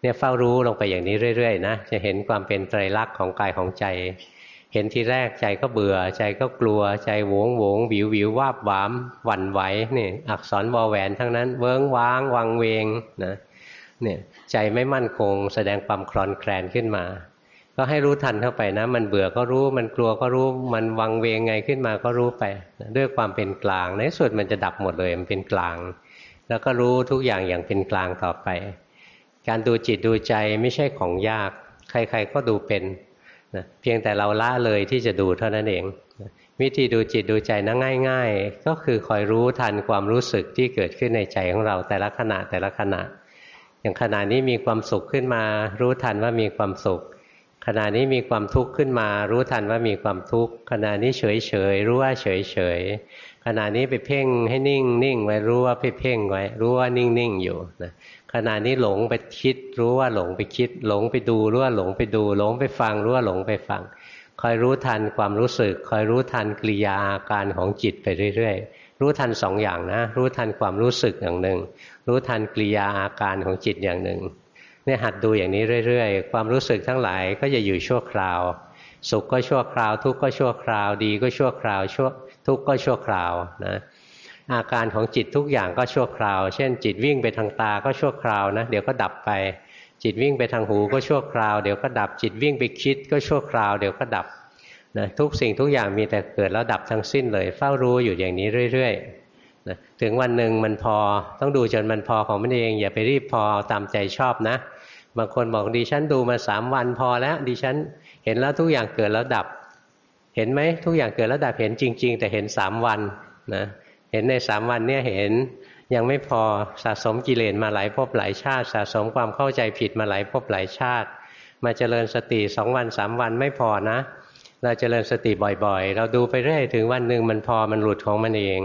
เนี่ยเฝ้ารู้ลงไปอย่างนี้เรื่อยๆนะจะเห็นความเป็นไตรลักษณ์ของกายของใจ เห็นทีแรกใจก็เบื่อ ใจก็กลัวใจโวงโวงวิววิววาบวามหวั่นไหวนี่อักษรวอแหวนทั้งนั้น เวิ้งว้างวังเวงนะเนี่ยใจไม่มั่นคง แสดงความคลอนแคลนขึ้นมา ก็ให้รู้ทันเข้าไปนะ มันเบื่อก็รู้มันกลัวก็รู้มันวังเวงไงขึ้นมาก็รู้ไป ด้วยความเป็นกลางในสุดมันจะดับหมดเลยมันเป็นกลาง แล้วก็รู้ทุกอย่างอย่างเป็นกลางต่อไป การดูจิตดูใจไม่ใช่ของยาก ใครๆก็ดูเป็นนะเพียงแต่เราละเลยที่จะดูเท่านั้นเองนะวิธีดูจิตดูใจนะง่าย ๆ ก็คือคอยรู้ทันความรู้สึกที่เกิดขึ้นในใจของเราแต่ละขณะแต่ละขณะอย่างอย่างขณะนี้มีความสุขขึ้นมา รู้ทันว่ามีความสุข ขณะนี้มีความทุกข์ขึ้นมา รู้ทันว่ามีความทุกข์ขณะนี้เฉยเฉยรู้ว่าเฉยเฉยขณะนี้ไปเพ่งให้นิ่งนิ่งไว้รู้ว่าไปเพ่งไว้ รู้ว่านิ่งนิ่งอยู่นะ ขณะนี้หลงไปคิด รู้ว่าหลงไปคิด หลงไปดูรู้ว่าหลงไปดู หลงไปฟังรู้ว่าหลงไปฟัง คอยรู้ทันความรู้สึก คอยรู้ทันกิริยาอาการของจิตไปเรื่อยๆ รู้ทันสองอย่างนะ รู้ทันความรู้สึกอย่างหนึ่ง รู้ทันกิริยาอาการของจิตอย่างหนึ่งเนี่ยหัดดูอย่างนี้เรื่อยๆ ความรู้สึกทั้งหลายก็จะอยู่ชั่วคราว สุขก็ชั่วคราว ทุกข์ก็ชั่วคราว ดีก็ชั่วคราวชั่วทุกข์ก็ชั่วคราวนะ อาการของจิตทุกอย่างก็ชั่วคราว เช่น จิตวิ่งไปทางตาก็ชั่วคราวนะ เดี๋ยวก็ดับไป จิตวิ่งไปทางหูก็ชั่วคราว เดี๋ยวก็ดับ จิตวิ่งไปคิดก็ชั่วคราว เดี๋ยวก็ดับนะทุกสิ่งทุกอย่างมีแต่เกิดแล้วดับทั้งสิ้นเลย เฝ้ารู้อยู่อย่างนี้เรื่อยๆนะถึงวันหนึ่งมันพอต้องดูจนมันพอของมันเอง อย่าไปรีบพอตามใจชอบนะ บางคนบอกดิฉันดูมาสามวันพอแล้วดิฉันเห็นแล้วทุกอย่างเกิดแล้วดับ เห็นไหมทุกอย่างเกิดแล้วดับเห็นจริง ๆ แต่เห็นสามวันนะ เห็นในสามวันเนี่ยเห็นยังไม่พอสะสมกิเลสมาหลายภพหลายชาติ สะสมความเข้าใจผิดมาหลายภพหลายชาติ มาเจริญสติสองวันสามวันไม่พอนะ เราเจริญสติบ่อยๆ เราดูไปเรื่อยถึงวันหนึ่งมันพอมันหลุดของมันเอง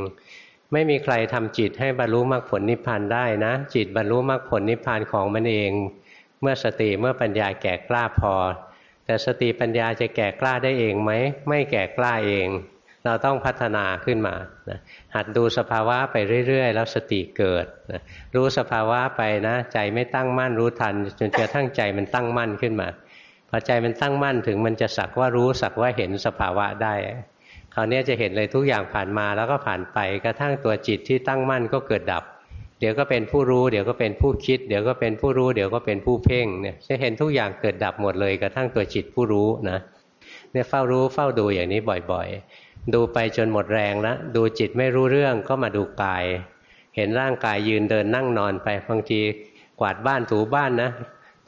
ไม่มีใครทำจิตให้บรรลุมรรคผลนิพพานได้นะ จิตบรรลุมรรคผลนิพพานของมันเอง เมื่อสติเมื่อปัญญาแก่กล้าพอ แต่สติปัญญาจะแก่กล้าได้เองไหมไม่แก่กล้าเอง เราต้องพัฒนาขึ้นมานะหัดดูสภาวะไปเรื่อยๆ แล้วสติเกิดนะรู้สภาวะไปนะ ใจไม่ตั้งมั่นรู้ทัน จนกระทั่งใจมันตั้งมั่นขึ้นมาพอใจมันตั้งมั่นถึงมันจะสักว่ารู้สักว่าเห็นสภาวะได้คราวนี้จะเห็นเลยทุกอย่างผ่านมาแล้วก็ผ่านไปกระทั่งตัวจิตที่ตั้งมั่นก็เกิดดับ เดี๋ยวก็เป็นผู้รู้เดี๋ยวก็เป็นผู้คิด เดี๋ยวก็เป็นผู้รู้เดี๋ยวก็เป็นผู้เพ่งเนี่ยจะเห็นทุกอย่างเกิดดับหมดเลย กระทั่งตัวจิตผู้รู้นะเนี่ยเฝ้ารู้เฝ้าดูอย่างนี้บ่อยๆ ดูไปจนหมดแรงแล้วดูจิตไม่รู้เรื่องก็มาดูกาย เห็นร่างกายยืนเดินนั่งนอนไปบางทีกวาดบ้านถูบ้านนะ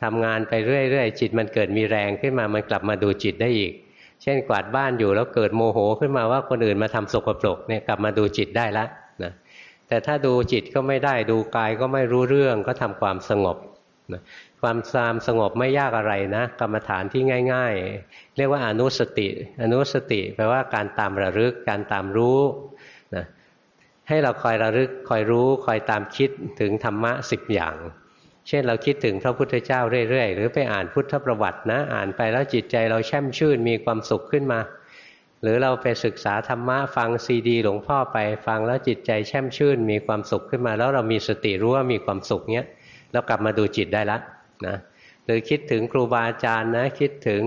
ทำงานไปเรื่อยๆ จิตมันเกิดมีแรงขึ้นมามันกลับมาดูจิตได้อีก เช่นกวาดบ้านอยู่แล้วเกิดโมโหขึ้นมาว่าคนอื่นมาทำสกปรกเนี่ยกลับมาดูจิตได้ล้วนะแต่ถ้าดูจิตก็ไม่ได้ดูกายก็ไม่รู้เรื่องก็ทำความสงบนะ ความสามสงบไม่ยากอะไรนะ กรรมฐานที่ง่าย ๆ เรียกว่าอนุสติ อนุสติแปลว่าการตามระลึก การตามรู้นะให้เราคอยระลึกคอยรู้คอยตามคิดถึงธรรมะสิบอย่าง เช่นเราคิดถึงพระพุทธเจ้าเรื่อยๆ หรือไปอ่านพุทธประวัตินะ อ่านไปแล้วจิตใจเราแช่มชื่นมีความสุขขึ้นมา หรือเราไปศึกษาธรรมะฟังซีดี หลวงพ่อไปฟังแล้วจิตใจแช่มชื่น มีความสุขขึ้นมา แล้วเรามีสติรู้ว่ามีความสุขเนี้ยเรากลับมาดูจิตได้ละ นะหรือคิดถึงครูบาอาจารย์นะคิดถึง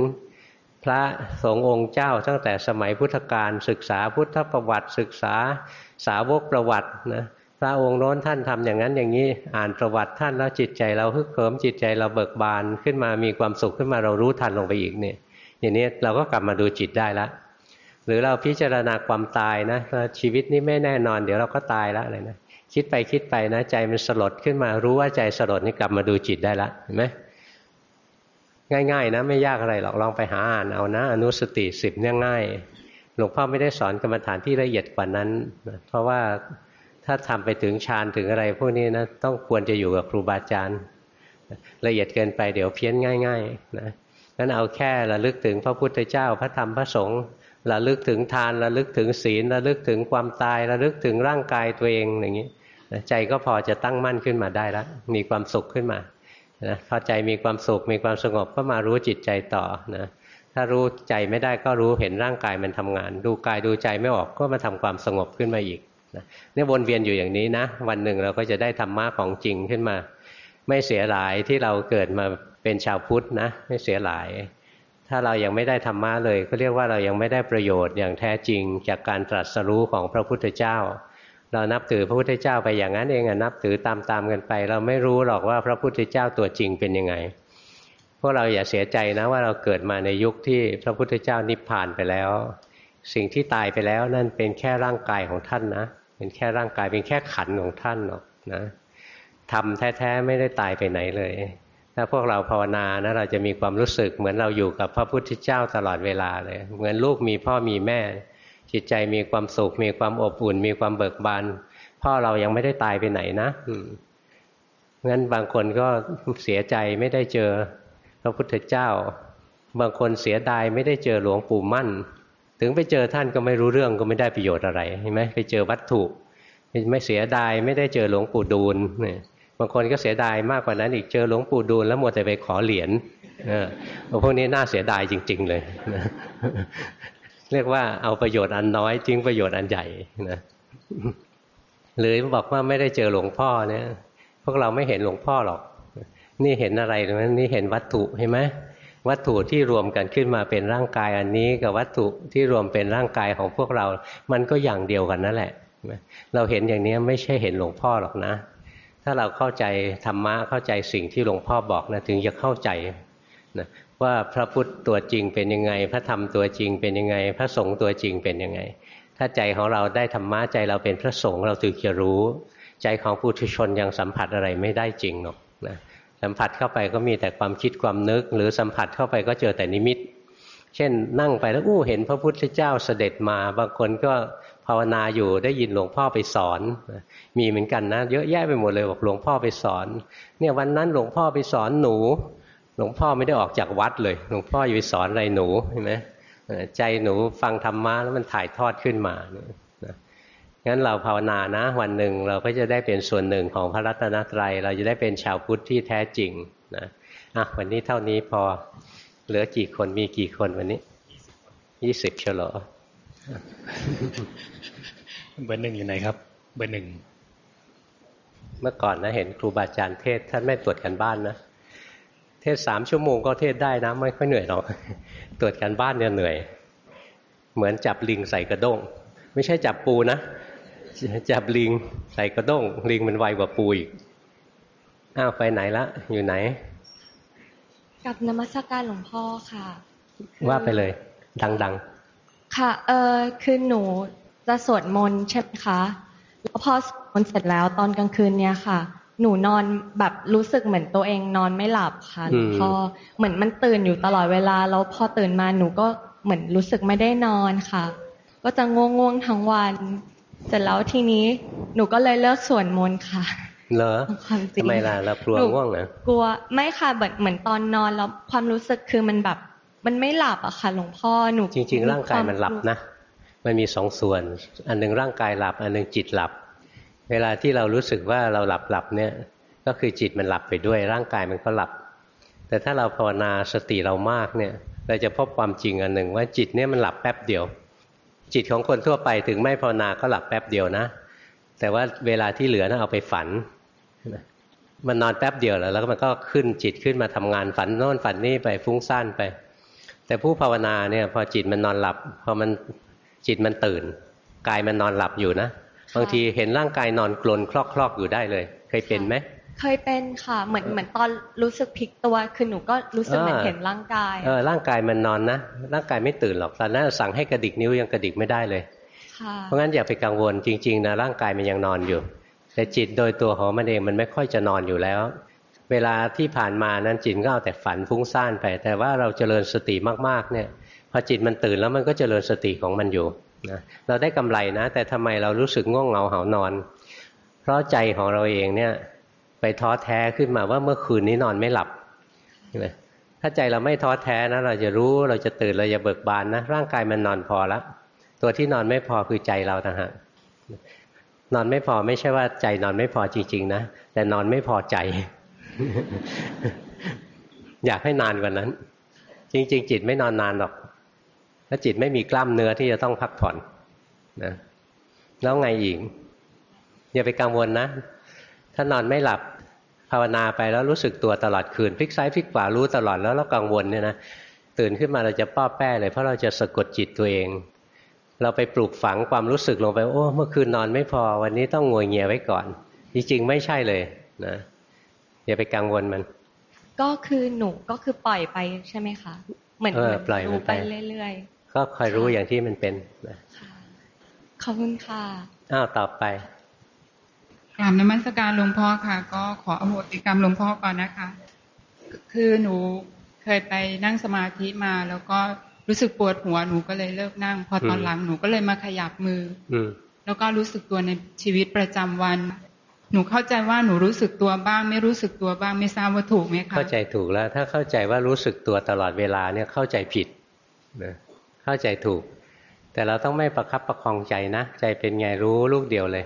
พระสงฆ์องค์เจ้าตั้งแต่สมัยพุทธกาลศึกษาพุทธประวัติศึกษาสาวกประวัตินะพระองค์โน้นท่านทำอย่างนั้นอย่างนี้อ่านประวัติท่านแล้วจิตใจเราฮึกเหิมจิตใจเราเบิกบานขึ้นมามีความสุขขึ้นมาเรารู้ทันลงไปอีกเนี่ยอย่างนี้เราก็กลับมาดูจิตได้แล้วหรือเราพิจารณาความตายนะชีวิตนี้ไม่แน่นอน เดี๋ยวเราก็ตายแล้วอะไรนะ คิดไปคิดไปนะ ใจมันสลดขึ้นมารู้ว่าใจสลดนี่กลับมาดูจิตได้ละเห็นไหมง่ายๆนะไม่ยากอะไรหรอกลองไปหาอ่านเอานะ อนุสติสิบเนี่ยง่ายหลวงพ่อไม่ได้สอนกรรมฐานที่ละเอียดกว่านั้น เพราะว่าถ้าทำไปถึงฌานถึงอะไร พวกนี้นะต้องควรจะอยู่กับครูบาอาจารย์ละเอียดเกินไปเดี๋ยวเพี้ยนง่ายๆนะงั้นเอาแค่ระลึกถึงพระพุทธเจ้าพระธรรมพระสงฆ์ระลึกถึงทานระลึกถึงศีลระลึกถึงความตายระลึกถึงร่างกายตัวเองอย่างนี้ ใจก็พอจะตั้งมั่นขึ้นมาได้แล้วมีความสุขขึ้นมานะพอใจมีความสุขมีความสงบก็มารู้จิตใจต่อนะถ้ารู้ใจไม่ได้ก็รู้เห็นร่างกายมันทำงาน ดูกายดูใจไม่ออกก็มาทำความสงบขึ้นมาอีกนะนี่วนเวียนอยู่อย่างนี้นะ วันหนึ่งเราก็จะได้ธรรมะของจริงขึ้นมา ไม่เสียหลายที่เราเกิดมาเป็นชาวพุทธนะ ไม่เสียหลาย ถ้าเรายังไม่ได้ธรรมะเลย ก็เรียกว่าเรายังไม่ได้ประโยชน์อย่างแท้จริงจากการตรัสรู้ของพระพุทธเจ้า เรานับถือพระพุทธเจ้าไปอย่างนั้นเองอะนับถือตามๆกันไป เราไม่รู้หรอกว่าพระพุทธเจ้าตัวจริงเป็นยังไงพวกเราอย่าเสียใจนะว่าเราเกิดมาในยุคที่พระพุทธเจ้านิพพานไปแล้ว สิ่งที่ตายไปแล้วนั่นเป็นแค่ร่างกายของท่านนะเป็นแค่ร่างกายเป็นแค่ขันของท่านหรอกนะทำแท้ๆไม่ได้ตายไปไหนเลย ถ้าพวกเราภาวนานะเราจะมีความรู้สึกเหมือนเราอยู่กับพระพุทธเจ้าตลอดเวลาเลย เหมือนลูกมีพ่อมีแม่ จิตใจมีความสุข มีความอบอุ่น มีความเบิกบานพ่อเรายังไม่ได้ตายไปไหนนะงั้นบางคนก็เสียใจไม่ได้เจอพระพุทธเจ้า บางคนเสียดายไม่ได้เจอหลวงปู่มั่น ถึงไปเจอท่านก็ไม่รู้เรื่องก็ไม่ได้ประโยชน์อะไรเห็นไหมไปเจอวัตถุ ไม่เสียดายไม่ได้เจอหลวงปู่ดูลเนี่ยบางคนก็เสียดายมากกว่านั้นอีกเจอหลวงปู่ดูลแล้วมัวแต่ไปขอเหรียญพวกนี้น่าเสียดายจริง ๆ เลย เรียกว่าเอาประโยชน์อันน้อยทิ้งประโยชน์อันใหญ่นะหรือบอกว่าไม่ได้เจอหลวงพ่อเนี่ย พวกเราไม่เห็นหลวงพ่อหรอก นี่เห็นอะไรหรือนี่เห็นวัตถุเห็นไหมวัตถุที่รวมกันขึ้นมาเป็นร่างกายอันนี้กับวัตถุที่รวมเป็นร่างกายของพวกเรา มันก็อย่างเดียวกันนั่นแหละ เราเห็นอย่างนี้ไม่ใช่เห็นหลวงพ่อหรอกนะ ถ้าเราเข้าใจธรรมะเข้าใจสิ่งที่หลวงพ่อบอกนะถึงจะเข้าใจนะ ว่าพระพุทธตัวจริงเป็นยังไง พระธรรมตัวจริงเป็นยังไง พระสงฆ์ตัวจริงเป็นยังไง ถ้าใจของเราได้ธรรมะใจเราเป็นพระสงฆ์เราถึงจะรู้ ใจของปุถุชนยังสัมผัสอะไรไม่ได้จริงหรอกนะสัมผัสเข้าไปก็มีแต่ความคิดความนึก หรือสัมผัสเข้าไปก็เจอแต่นิมิต เช่นนั่งไปแล้วอู้เห็นพระพุทธเจ้าเสด็จมา บางคนก็ภาวนาอยู่ได้ยินหลวงพ่อไปสอน มีเหมือนกันนะ เยอะแยะไปหมดเลยบอกหลวงพ่อไปสอน เนี่ยวันนั้นหลวงพ่อไปสอนหนู หลวงพ่อไม่ได้ออกจากวัดเลย หลวงพ่ออยู่สอนอะไรหนูเห็นไหมใจหนูฟังธรรมะแล้วมันถ่ายทอดขึ้นมานะงั้นเราภาวนานะ วันหนึ่งเราก็จะได้เป็นส่วนหนึ่งของพระรัตนตรัย เราจะได้เป็นชาวพุทธที่แท้จริงนะอะวันนี้เท่านี้พอเหลือกี่คนมีกี่คนวันนี้ยี่สิบเฉลอเบอร์หนึ่งอยู่ไหนครับ เบอร์หนึ่ง เมื่อก่อนนะเห็นครูบาอาจารย์เทศท่านไม่ตรวจกันบ้านนะเท ศสามชั่วโมงก็เทศได้นะ ไม่ค่อยเหนื่อยหรอกตรวจการบ้านเนี่ยเหนื่อย เหมือนจับลิงใส่กระด้ง ไม่ใช่จับปูนะ จับลิงใส่กระด้ง ลิงมันไวกว่าปูอีกอ้าวไปไหนละ อยู่ไหน กับนมัสการหลวงพ่อค่ะ ว่าไปเลย ดังๆ ค่ะ เออคือหนูจะสวดมนต์ใช่ไหมคะแล้วพอสวดมนต์เสร็จแล้วตอนกลางคืนเนี่ยค่ะ หนูนอนแบบรู้สึกเหมือนตัวเองนอนไม่หลับค่ะหลวงพ่อเหมือนมันตื่นอยู่ตลอดเวลา แล้วพอตื่นมาหนูก็เหมือนรู้สึกไม่ได้นอนค่ะ ก็จะง่วงง่วงทั้งวัน เสร็จแล้วทีนี้หนูก็เลยเลิกสวดมนต์ค่ะเหรอความจริงทำไมล่ะเรากลัวง่วงเหรอกลัวไม่ค่ะเหมือนเหมือนตอนนอนแล้วความรู้สึกคือมันแบบ มันไม่หลับอะค่ะ หลวงพ่อหนูจริง ๆ ร่างกายมันหลับนะมันมีสองส่วน อันหนึ่งร่างกายหลับ อันหนึ่งจิตหลับ เวลาที่เรารู้สึกว่าเราหลับหลับเนี่ยก็คือจิตมันหลับไปด้วยร่างกายมันก็หลับ แต่ถ้าเราภาวนาสติเรามากเนี่ยเราจะพบความจริงอันหนึ่งว่าจิตเนี่ยมันหลับแป๊บเดียว จิตของคนทั่วไปถึงไม่ภาวนาก็หลับแป๊บเดียวนะ แต่ว่าเวลาที่เหลือนะเอาไปฝันมันนอนแป๊บเดียวแล้วแล้วมันก็ขึ้นจิตขึ้นมาทำงานฝันโน่นฝันนี่ไปฟุ้งซ่านไป แต่ผู้ภาวนาเนี่ยพอจิตมันนอนหลับพอมันจิตมันตื่นกายมันนอนหลับอยู่นะ บางทีเห็นร่างกายนอนกลนคลอกๆอยู่ได้เลย เคยเป็นไหมเคยเป็นค่ะเหมือนเหมือนตอนรู้สึกพลิกตัวคือหนูก็รู้สึกเหมือนเห็นร่างกายเออร่างกายมันนอนนะร่างกายไม่ตื่นหรอกตอนนั้นสั่งให้กระดิกนิ้วยังกระดิกไม่ได้เลยเพราะงั้นอย่าไปกังวลจริงๆนะร่างกายมันยังนอนอยู่ แต่จิตโดยตัวของมันเองมันไม่ค่อยจะนอนอยู่แล้ว เวลาที่ผ่านมานั้นจิตก็เอาแต่ฝันฟุ้งซ่านไป แต่ว่าเราเจริญสติมากๆเนี่ยพอจิตมันตื่นแล้วมันก็เจริญสติของมันอยู่ นะเราได้กำไรนะ แต่ทำไมเรารู้สึกง่วงเหงาเหานอน เพราะใจของเราเองเนี่ย ไปท้อแท้ขึ้นมาว่าเมื่อคืนนี้นอนไม่หลับถ้าใจเราไม่ท้อแท้นะ เราจะรู้เราจะตื่นเราจะเบิกบานนะร่างกายมันนอนพอแล้วตัวที่นอนไม่พอคือใจเราต่างหากนอนไม่พอไม่ใช่ว่าใจนอนไม่พอจริง ๆ นะแต่นอนไม่พอใจ อยากให้นานกว่านั้น จริง ๆ จิตไม่นอนนานหรอก ถ้าจิตไม่มีกล้ามเนื้อที่จะต้องพักผ่อนนะแล้วไงอีกอย่าไปกังวลนะ ถ้านอนไม่หลับภาวนาไปแล้วรู้สึกตัวตลอดคืนพลิกซ้ายพลิกขวารู้ตลอดแล้วเรากังวลเนี่ยนะตื่นขึ้นมาเราจะป้อแป้เลยเพราะเราจะสะกดจิตตัวเอง เราไปปลูกฝังความรู้สึกลงไปโอ้เมื่อคืนนอนไม่พอวันนี้ต้องงวยเงียไว้ก่อน จริงๆไม่ใช่เลยนะอย่าไปกังวลมัน ก็คือหนูก็คือปล่อยไปใช่ไหมคะ เหมือนปล่อยมันไปเรื่อยๆ ก็คอยรู้อย่างที่มันเป็นนะขอบคุณค่ะอ้าวต่อไปกราบนมัสการหลวงพ่อค่ะ ก็ขออโหสิกรรมหลวงพ่อก่อนนะคะ คือหนูเคยไปนั่งสมาธิมา แล้วก็รู้สึกปวดหัวหนูก็เลยเลิกนั่ง พอตอนหลังหนูก็เลยมาขยับมือ อืแล้วก็รู้สึกตัวในชีวิตประจำวัน หนูเข้าใจว่าหนูรู้สึกตัวบ้าง ไม่รู้สึกตัวบ้างไม่ทราบว่าถูกไหมคะเข้าใจถูกแล้ว ถ้าเข้าใจว่ารู้สึกตัวตลอดเวลาเนี่ยเข้าใจผิดนะ เข้าใจถูก แต่เราต้องไม่ประคับประคองใจนะ ใจเป็นไงรู้ลูกเดียวเลย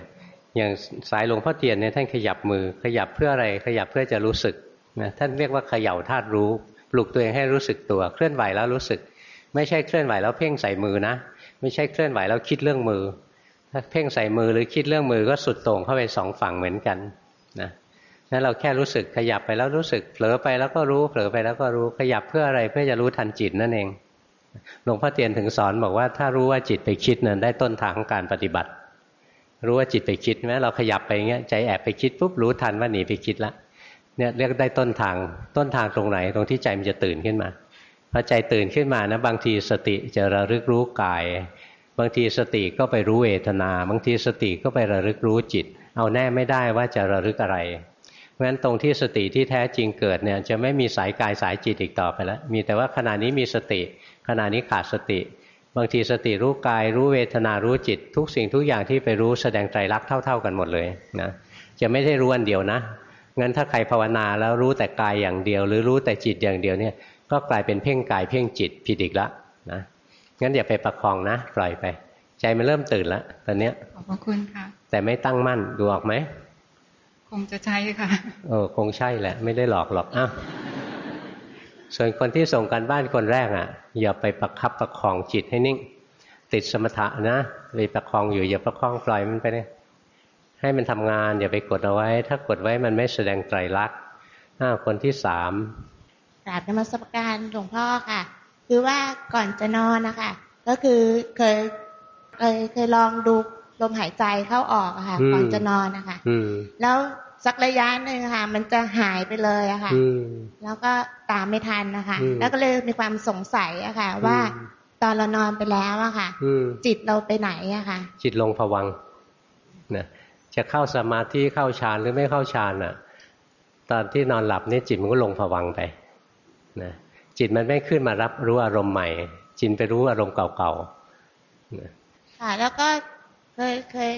อย่างสายหลวงพ่อเทียนเนี่ยท่านขยับมือ ขยับเพื่ออะไร ขยับเพื่อจะรู้สึกนะท่านเรียกว่าเขย่าธาตุรู้ ปลุกตัวเองให้รู้สึกตัว เคลื่อนไหวแล้วรู้สึก ไม่ใช่เคลื่อนไหวแล้วเพ่งใส่มือนะ ไม่ใช่เคลื่อนไหวแล้วคิดเรื่องมือ ถ้าเพ่งใส่มือหรือคิดเรื่องมือก็สุดโต่งเข้าไปสองฝั่งเหมือนกันนะนั้นเราแค่รู้สึกขยับไปแล้วรู้สึก เผลอไปแล้วก็รู้ เผลอไปแล้วก็รู้ ขยับเพื่ออะไรเพื่อจะรู้ทันจิตนั่นเอง หลวงพ่อเตียนถึงสอนบอกว่าถ้ารู้ว่าจิตไปคิดนั้นได้ต้นทางของการปฏิบัติ รู้ว่าจิตไปคิดไหมเราขยับไปอย่างเงี้ยใจแอบไปคิดปุ๊บรู้ทันว่าหนีไปคิดละเนี่ยเรียกได้ต้นทางต้นทางตรงไหน ตรงที่ใจมันจะตื่นขึ้นมาพอใจตื่นขึ้นมานะบางทีสติจะระลึกรู้กาย บางทีสติก็ไปรู้เวทนา บางทีสติก็ไประลึกรู้จิต เอาแน่ไม่ได้ว่าจะระลึกอะไรเพราะฉะนั้นตรงที่สติที่แท้จริงเกิดเนี่ยจะไม่มีสายกายสายจิตอีกต่อไปแล้วมีแต่ว่าขณะนี้มีสติ ขณะนี้ขาดสติ บางทีสติรู้กายรู้เวทนารู้จิต ทุกสิ่งทุกอย่างที่ไปรู้แสดงใจรักเท่า ๆกันหมดเลยนะจะไม่ได้รู้อันเดียวนะงั้นถ้าใครภาวนาแล้วรู้แต่กายอย่างเดียว หรือรู้แต่จิตอย่างเดียวเนี่ยก็กลายเป็นเพ่งกายเพ่งจิตผิดอีกแล้วนะงั้นอย่าไปประคองนะปล่อยไป ใจมันเริ่มตื่นแล้วตอนเนี้ยขอบพระคุณค่ะ แต่ไม่ตั้งมั่นดูออกไหมคงจะใช่ค่ะเออคงใช่แหละ ไม่ได้หลอกหรอกอ้าว ส่วนคนที่ส่งกันบ้านคนแรกอะ อย่าไปประคับประคองจิตให้นิ่ง ติดสมถะนะไปประคองอยู่อย่าประคองปล่อยมันไปเลยให้มันทำงาน อย่าไปกดเอาไว้ ถ้ากดไว้มันไม่แสดงไตรลักษณ์คนที่สามกราบนมัสการหลวงพ่อค่ะ คือว่าก่อนจะนอนนะคะก็คือเคยเคยเคยลองดูลมหายใจเข้าออกอะค่ะ ก่อนจะนอนนะคะแล้ว สักระยะหนึ่งค่ะ มันจะหายไปเลยอะค่ะแล้วก็ตามไม่ทันนะคะ แล้วก็เลยมีความสงสัยอะค่ะ ว่าตอนเรานอนไปแล้วอะค่ะจิตเราไปไหนอะค่ะ จิตลงผวังนะจะเข้าสมาธิเข้าฌานหรือไม่เข้าฌานอะตอนที่นอนหลับนี่จิตมันก็ลงผวังไปนะจิตมันไม่ขึ้นมารับรู้อารมณ์ใหม่ จิตไปรู้อารมณ์เก่าๆนะค่ะ แล้วก็เคยเคย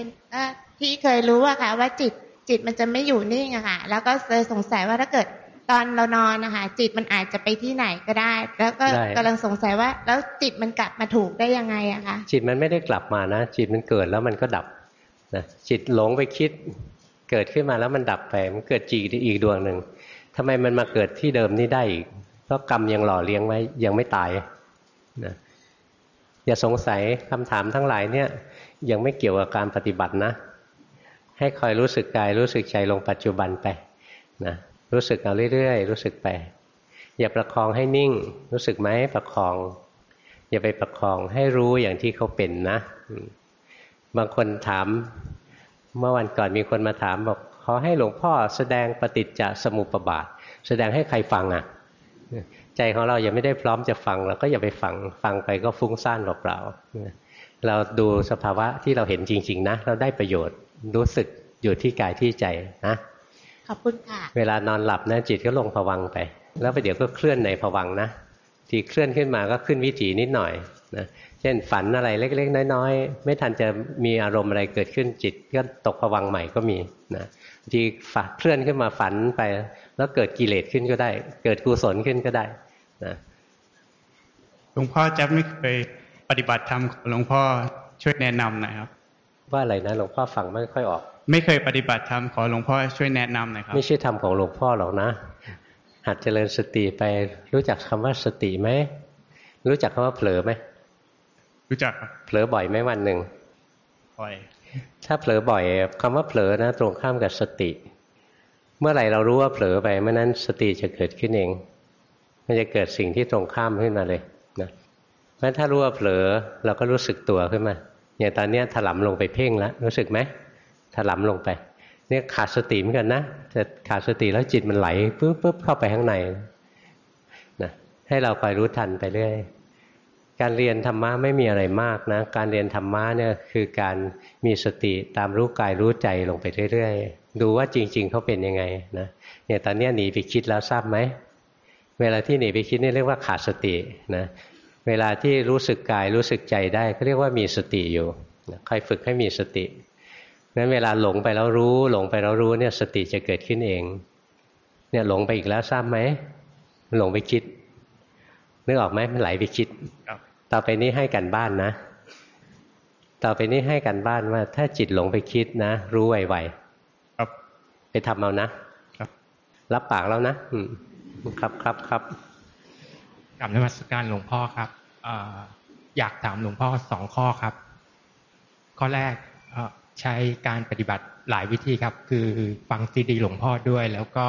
ที่เคยรู้อะค่ะ ว่าจิต จิตมันจะไม่อยู่นิ่งอะค่ะ แล้วก็เลยสงสัยว่าถ้าเกิดตอนเรานอนนะคะจิตมันอาจจะไปที่ไหนก็ได้ แล้วก็กำลังสงสัยว่า แล้วจิตมันกลับมาถูกได้ยังไงอะคะจิตมันไม่ได้กลับมานะ จิตมันเกิดแล้วมันก็ดับนะจิตหลงไปคิดเกิดขึ้นมาแล้วมันดับไปมันเกิดจิตอีกดวงหนึ่งทำไมมันมาเกิดที่เดิมนี่ได้อีกเพราะกรรมยังหล่อเลี้ยงไว้ยังไม่ตายนะอย่าสงสัยคำถามทั้งหลายเนี่ย ยังไม่เกี่ยวกับการปฏิบัตินะ ให้คอยรู้สึกกายรู้สึกใจลงปัจจุบันไปนะรู้สึกเอาเรื่อยๆรู้สึกไป อย่าประคองให้นิ่ง รู้สึกไหมประคอง อย่าไปประคองให้รู้อย่างที่เขาเป็นนะ บางคนถาม เมื่อวันก่อนมีคนมาถามบอกขอให้หลวงพ่อแสดงปฏิจจสมุปบาท แสดงให้ใครฟังอะ ใจของเรายังไม่ได้พร้อมจะฟังเราก็อย่าไปฟังฟังไปก็ฟุ้งซ่านเปล่าๆเราดูสภาวะที่เราเห็นจริง ๆ นะ เราได้ประโยชน์ รู้สึกอยู่ที่กายที่ใจนะขอบคุณค่ะ เวลานอนหลับนะจิตก็ลงผวังไป แล้วไปเดี๋ยวก็เคลื่อนในผวังนะทีเคลื่อนขึ้นมาก็ขึ้นวิถีนิดหน่อยนะเช่นฝันอะไรเล็ก ๆ น้อยๆ ไม่ทันจะมีอารมณ์อะไรเกิดขึ้นจิต ก็ตกผวังใหม่ก็มีนะทีฝันเคลื่อนขึ้นมาฝันไป แล้วเกิดกิเลสขึ้นก็ได้ เกิดกุศลขึ้นก็ได้นะหลวงพ่อจะไม่เคยปฏิบัติธรรมหลวงพ่อช่วยแนะนำหน่อยครับ ว่าอะไรนะหลวงพ่อฟังไม่ค่อยออก ไม่เคยปฏิบัติธรรมขอหลวงพ่อช่วยแนะนำหน่อยครับ ไม่ใช่ธรรมของหลวงพ่อหรอกนะ หัดเจริญสติไปรู้จักคำว่าสติไหมรู้จักคำว่าเผลอไหมรู้จักครับเผลอบ่อยไหมวันหนึ่งบ่อยถ้าเผลอบ่อยคำว่าเผลอนะ ตรงข้ามกับสติ เมื่อไหร่เรารู้ว่าเผลอไปเมื่อนั้นสติจะเกิดขึ้นเอง มันจะเกิดสิ่งที่ตรงข้ามขึ้นมาเลยนะเพราะถ้ารู้ว่าเผลอเราก็รู้สึกตัวขึ้นมา อย่างตอนนี้ถลำลงไปเพ่งแล้วรู้สึกไหมถลำลงไป เนี่ยขาดสติเหมือนกันนะจะขาดสติแล้วจิตมันไหลปุ๊บปุ๊บเข้าไปข้างในนะให้เราคอยรู้ทันไปเรื่อยการเรียนธรรมะไม่มีอะไรมากนะ การเรียนธรรมะเนี่ยคือการมีสติตามรู้กายรู้ใจลงไปเรื่อยๆ ดูว่าจริง ๆเขาเป็นยังไงนะเนี่ยตอนนี้หนีไปคิดแล้วทราบไหมเวลาที่หนีไปคิดนี่เรียกว่าขาดสตินะ เวลาที่รู้สึกกายรู้สึกใจได้ก็เรียกว่ามีสติอยู่คอยฝึกให้มีสติงั้นเวลาหลงไปแล้วรู้ หลงไปแล้วรู้เนี่ยสติจะเกิดขึ้นเอง เนี่ยหลงไปอีกแล้วทราบไหมหลงไปคิด นึกออกไหมมันไหลไปคิดครับต่อไปนี้ให้กันบ้านนะ ต่อไปนี้ให้กันบ้านว่า ถ้าจิตหลงไปคิดนะ รู้ไวครับๆไปทำเอานะครับรับปากแล้วนะ อืมครับครับครับ กลับนมัสการหลวงพ่อครับเอออยากถามหลวงพ่อสองข้อครับ ข้อแรกเอ่อใช้การปฏิบัติหลายวิธีครับ คือฟังซีดีหลวงพ่อด้วย แล้วก็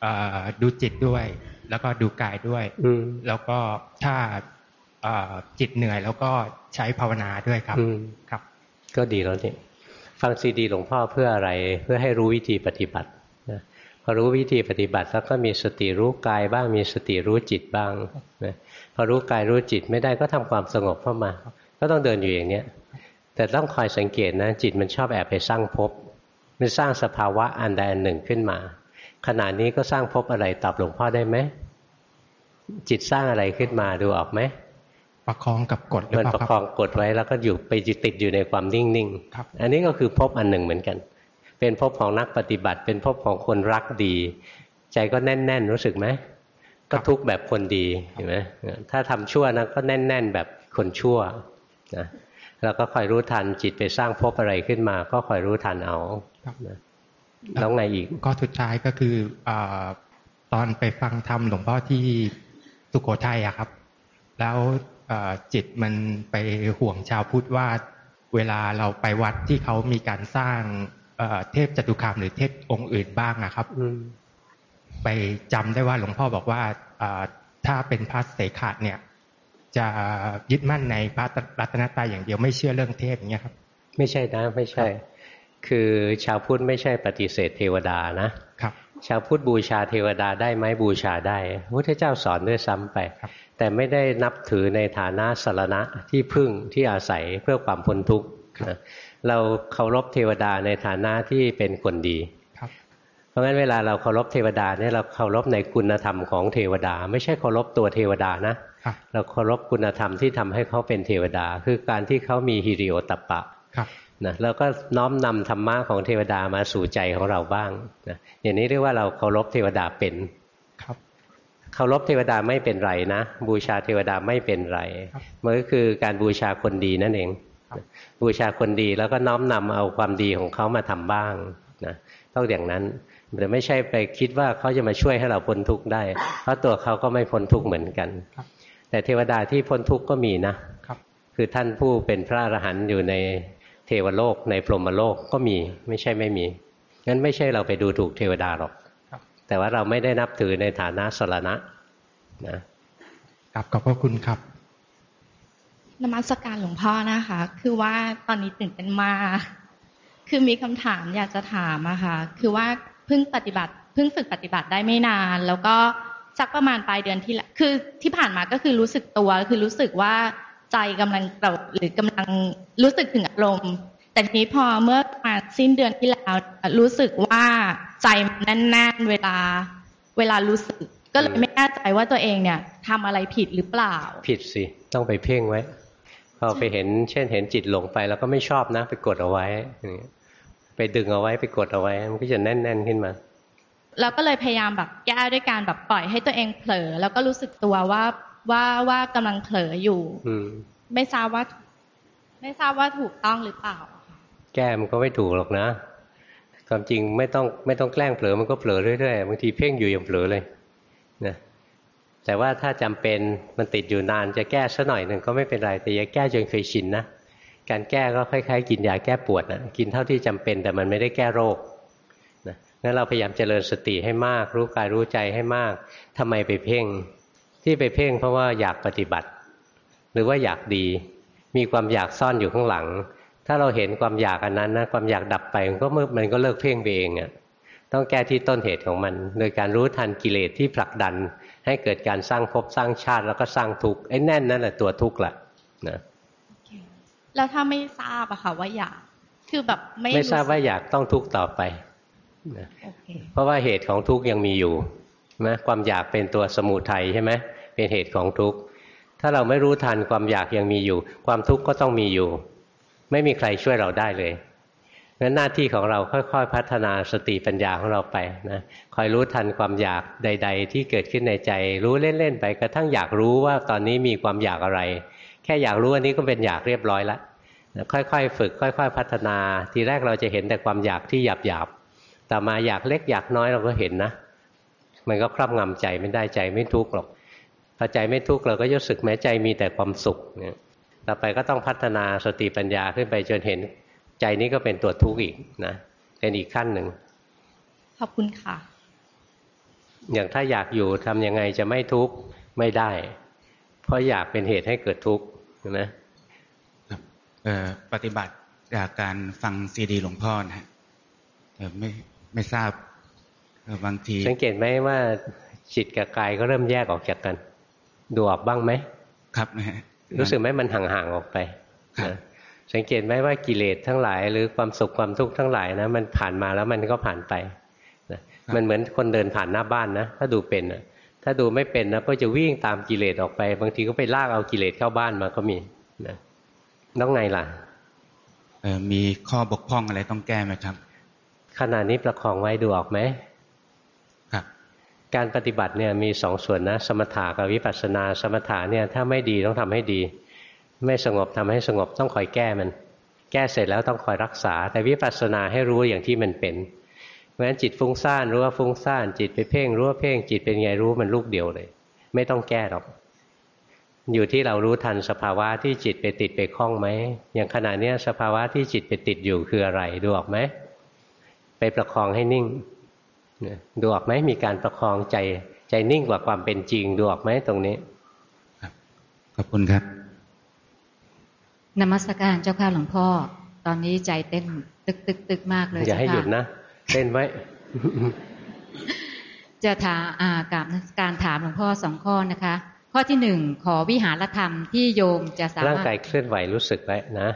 เอ่อดูจิตด้วย แล้วก็ดูกายด้วยอืมแล้วก็ถ้าเอ่อจิตเหนื่อย แล้วก็ใช้ภาวนาด้วยครับอืมครับ ก็ดีแล้วนี่ฟังซีดีหลวงพ่อเพื่ออะไรเพื่อให้รู้วิธีปฏิบัตินะ พอรู้วิธีปฏิบัติแล้วก็มีสติรู้กายบ้างมีสติรู้จิตบ้างนะพอรู้กายรู้จิตไม่ได้ก็ทำความสงบเข้ามา ก็ต้องเดินอยู่อย่างเนี้ยแต่ต้องคอยสังเกตนะจิตมันชอบแอบไปสร้างภพมันสร้างสภาวะอันใดอันหนึ่งขึ้นมา ขณะนี้ก็สร้างภพอะไรตอบหลวงพ่อได้ไหมจิตสร้างอะไรขึ้นมาดูออกไหมประคองกับกดหรือมันเปล่าประคคอรับงกดไว้แล้วก็อยู่ไปติดอยู่ในความนิ่งครับๆอันนี้ก็คือภพอันหนึ่งเหมือนกัน เป็นภพของนักปฏิบัติ เป็นภพของคนรักดี ใจก็แน่น ๆ รู้สึกไหมก็ทุกข์แบบคนดีเห็นไหมถ้าทำชั่วนะก็แน่น ๆ แบบคนชั่วนะแล้วก็คอยรู้ทันจิตไปสร้างภพอะไรขึ้นมา ก็คอยรู้ทันเอาครับนะแล้วไงอีก ก็สุดท้ายก็คืออาตอนไปฟังธรรมหลวงพ่อที่สุโขทัยอะครับ แล้วอ่าจิตมันไปห่วงชาวพุทธว่า เวลาเราไปวัดที่เขามีการสร้าง เอ่อเทพจตุคามหรือเทพองค์อื่นบ้างอะครับอืมไปจำได้ว่าหลวงพ่อบอกว่าอ่าถ้าเป็นพระเสขะเนี่ย จะยึดมั่นในพระรัตนตรัยอย่างเดียวไม่เชื่อเรื่องเทพอย่างเงี้ยครับ ไม่ใช่นะไม่ใช่ คือชาวพุทธไม่ใช่ปฏิเสธเทวดานะครับ ชาวพุทธบูชาเทวดาได้ไหมบูชาได้พระพุทธเจ้าสอนด้วยซ้ำไปครับแต่ไม่ได้นับถือในฐานะสรณะที่พึ่งที่อาศัยเพื่อความพ้นทุกข์นะ เราเคารพเทวดาในฐานะที่เป็นคนดีครับเพราะงั้นเวลาเราเคารพเทวดาเนี่ยเราเคารพในคุณธรรมของเทวดา ไม่ใช่เคารพตัวเทวดานะครับเราเคารพคุณธรรมที่ทำให้เขาเป็นเทวดา คือการที่เขามีฮิริโอตปปะครับนะแล้วก็น้อมนำธรรมะของเทวดามาสู่ใจของเราบ้างนะอย่างนี้เรียกว่าเราเคารพเทวดาเป็นครับเคารพเทวดาไม่เป็นไรนะ บูชาเทวดาไม่เป็นไรครับมันก็คือการบูชาคนดีนั่นเองครั บบูชาคนดีแล้วก็น้อมนำเอาความดีของเขามาทำบ้างนะต้องอย่างนั้นแต่ไม่ใช่ไปคิดว่าเขาจะมาช่วยให้เราพ้นทุกข์ได้ เพราะตัวเขาก็ไม่พ้นทุกข์เหมือนกันครับแต่เทวดาที่พ้นทุกข์ก็มีนะครับคือท่านผู้เป็นพระอรหันต์อยู่ในเทวโลกในพรหมโลกก็มีไม่ใช่ไม่มีงั้นไม่ใช่เราไปดูถูกเทวดาหรอกครับแต่ว่าเราไม่ได้นับถือในฐานะสรณะนะครับขอบพระคุณครับ นมัสการหลวงพ่อนะคะ คือว่าตอนนี้ตื่นเต้นมากคือมีคำถามอยากจะถามอะค่ะ คือว่าเพิ่งปฏิบัติเพิ่งฝึกปฏิบัติได้ไม่นาน แล้วก็สักประมาณปลายเดือนที่ล้วคือที่ผ่านมาก็คือรู้สึกตัว คือรู้สึกว่าใจกำลังโกรธหรือกำลังรู้สึกถึงอารมณ์ แต่ทีนี้พอเมื่อมาสิ้นเดือนที่แล้วรู้สึกว่าใจแน่นๆเวลาเวลารู้สึก ก็เลยไม่แน่ใจว่าตัวเองเนี่ยทำอะไรผิดหรือเปล่า ผิดสิ ต้องไปเพ่งไว้ พอไปเห็น เช่น เห็นจิตหลงไป แล้วก็ไม่ชอบนะ ไปกดเอาไว้อย่างเงี้ยไปดึงเอาไว้ไปกดเอาไว้ มันก็จะแน่น ๆขึ้นมาเราก็เลยพยายามแบบแก้ด้วยการแบบปล่อยให้ตัวเองเผลอ แล้วก็รู้สึกตัวว่าว่าว่ากำลังเผลออยู่ อืมไม่ทราบว่า ไม่ทราบว่าถูกต้องหรือเปล่าค่ะแก้มันก็ไม่ถูกหรอกนะความจริงไม่ต้องไม่ต้องแกล้งเผลอมันก็เผลอเรื่อยๆบางทีเพ่งอยู่ยังเผลอเลยนะ แต่ว่าถ้าจำเป็นมันติดอยู่นานจะแก้สัหน่อยหนึ่งก็ไม่เป็นไร แต่อย่าแก้จนเคยชินนะการแก้ก็คล้ายๆ กินยาแก้ปวดนะกินเท่าที่จำเป็นแต่มันไม่ได้แก้โรคนะงั้นเราพยายามเจริญสติให้มาก รู้กายรู้ใจให้มากทำไมไปเพ่ง ที่ไปเพ่งเพราะว่าอยากปฏิบัติ หรือว่าอยากดี มีความอยากซ่อนอยู่ข้างหลัง ถ้าเราเห็นความอยากอันนั้นนะความอยากดับไปมันก็มือมันก็เลิกเพ่งไปเองอะ่ะต้องแก้ที่ต้นเหตุของมัน โดยการรู้ทันกิเลสที่ผลักดัน ให้เกิดการสร้างภพสร้างชาติแล้วก็สร้างทุกข์ไอ้แน่นนั่นแหละตัวทุกข์แหละนะแล้วถ้าไม่ทราบอะค่ะว่าอยากคือแบบไม่ไม่ทราบว่าอยากต้องทุกข์ต่อไปนะโอเคเพราะว่าเหตุของทุกข์ยังมีอยู่นะความอยากเป็นตัวสมุทัยใช่ไหมเป็นเหตุของทุกข์ถ้าเราไม่รู้ทันความอยากยังมีอยู่ ความทุกข์ก็ต้องมีอยู่ ไม่มีใครช่วยเราได้เลย งั้นหน้าที่ของเราค่อย ๆ พัฒนาสติปัญญาของเราไปนะคอยรู้ทันความอยากใด ๆ ที่เกิดขึ้นในใจ รู้เล่น ๆ ไปกระทั่งอยากรู้ว่าตอนนี้มีความอยากอะไร แค่อยากรู้อันนี้ก็เป็นอยากเรียบร้อยแล้วค่อยๆ ฝึก ค่อย ๆ พัฒนา ทีแรกเราจะเห็นแต่ความอยากที่หยาบๆแต่มาอยากเล็กอยากน้อยเราก็เห็นนะ มันก็ครอบงำใจไม่ได้ใจไม่ทุกข์หรอกพอใจไม่ทุกข์เราก็รู้สึกแม้ใจมีแต่ความสุขเนี่ยต่อไปก็ต้องพัฒนาสติปัญญาขึ้นไปจนเห็น ใจนี้ก็เป็นตัวทุกข์อีกนะเป็นอีกขั้นหนึ่งขอบคุณค่ะ อย่างถ้าอยากอยู่ทำยังไงจะไม่ทุกข์ไม่ได้ เพราะอยากเป็นเหตุให้เกิดทุกข์นะปฏิบัติจากการฟังซีดีหลวงพ่อนะไม่ไม่ทราบบางที สังเกตไหมว่าจิตกับกายก็เริ่มแยกออกจากกัน ดูออกบ้างไหมครับนะรู้สึกไหมมันห่างๆออกไปนะ สังเกตไหมว่ากิเลสทั้งหลาย หรือความสุขความทุกข์ทั้งหลายนะมันผ่านมาแล้วมันก็ผ่านไปนะมันเหมือนคนเดินผ่านหน้าบ้านนะถ้าดูเป็นนะถ้าดูไม่เป็นนะก็จะวิ่งตามกิเลสออกไป บางทีก็ไปลากเอากิเลสเข้าบ้านมาก็มีนะต้องไงล่ะมีข้อบกพร่องอะไรต้องแก้ไหมครับ ขณะนี้ประคองไว้ดูออกไหมครับ การปฏิบัติเนี่ยมีสองส่วนนะ สมถะกับวิปัสสนา สมถะเนี่ยถ้าไม่ดีต้องทำให้ดี ไม่สงบทำให้สงบต้องคอยแก้มัน แก้เสร็จแล้วต้องคอยรักษา แต่วิปัสสนาให้รู้อย่างที่มันเป็นเพราะฉะนั้นจิตฟุ้งซ่านรู้ว่าฟุ้งซ่าน จิตไปเพ่งรู้ว่าเพ่งจิตเป็นไงรู้มันลูกเดียวเลย ไม่ต้องแก้หรอก อยู่ที่เรารู้ทันสภาวะที่จิตไปติดไปคล้องไหมอย่างขณะนี้สภาวะที่จิตไปติดอยู่คืออะไรดูออกไหมไปประคองให้นิ่งดูออกไหมมีการประคองใจใจนิ่งกว่าความเป็นจริงดูออกไหมตรงนี้ขอบคุณครับ นมัสการเจ้าค่ะหลวงพ่อ ตอนนี้ใจเต้นตึกตึกตึกมากเลยอย่าให้หยุดนะ เต้นไว้ จะถามอ่ากับการถามหลวงพ่อสองข้อนะคะ ข้อที่หนึ่งขอวิหารธรรมที่โยมจะสามารถร่างกายเคลื่อนไหวรู้สึกไว้นะ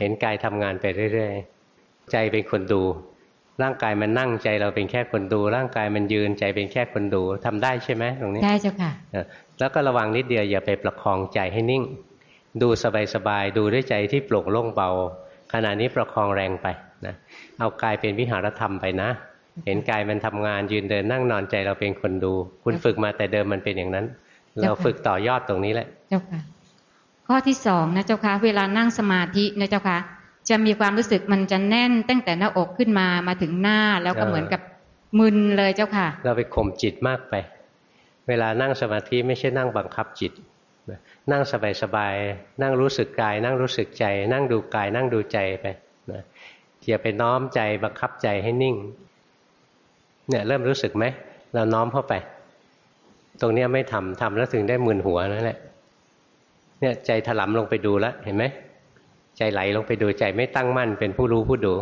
เห็นกายทำงานไปเรื่อยๆ ใจเป็นคนดู ร่างกายมันนั่งใจเราเป็นแค่คนดู ร่างกายมันยืนใจเป็นแค่คนดูทำได้ใช่ไหมตรงนี้ได้เจ้าค่ะแล้วก็ระวังนิดเดียวอย่าไปประคองใจให้นิ่ง ดูสบายๆดูด้วยใจที่โปร่งโล่งเบา ขณะนี้ประคองแรงไปนะเอากายเป็นวิหารธรรมไปนะ เห็นกายมันทำงานยืนเดินนั่งนอนใจเราเป็นคนดู คุณฝึกมาแต่เดิมมันเป็นอย่างนั้น เราฝึกต่อยอดตรงนี้แหละ เจ้าค่ะ ข้อที่สองนะเจ้าค่ะเวลานั่งสมาธินะเจ้าค่ะจะมีความรู้สึกมันจะแน่นตั้งแต่หน้าอกขึ้นมามาถึงหน้าแล้วก็เหมือนกับมึนเลยเจ้าค่ะ เราไปข่มจิตมากไป เวลานั่งสมาธิไม่ใช่นั่งบังคับจิต นั่งสบายๆนั่งรู้สึกกาย นั่งรู้สึกใจ นั่งดูกาย นั่งดูใจไปนะอย่าไปน้อมใจบังคับใจให้นิ่ง เนี่ยเริ่มรู้สึกไหมเราน้อมเข้าไป ตรงนี้ไม่ทำทำแล้วถึงได้มึนหัวนั่นแหละเนี่ยใจถลำลงไปดูแล้วเห็นไหมใจไหลลงไปดูใจไม่ตั้งมั่น เป็นผู้รู้ผู้ดู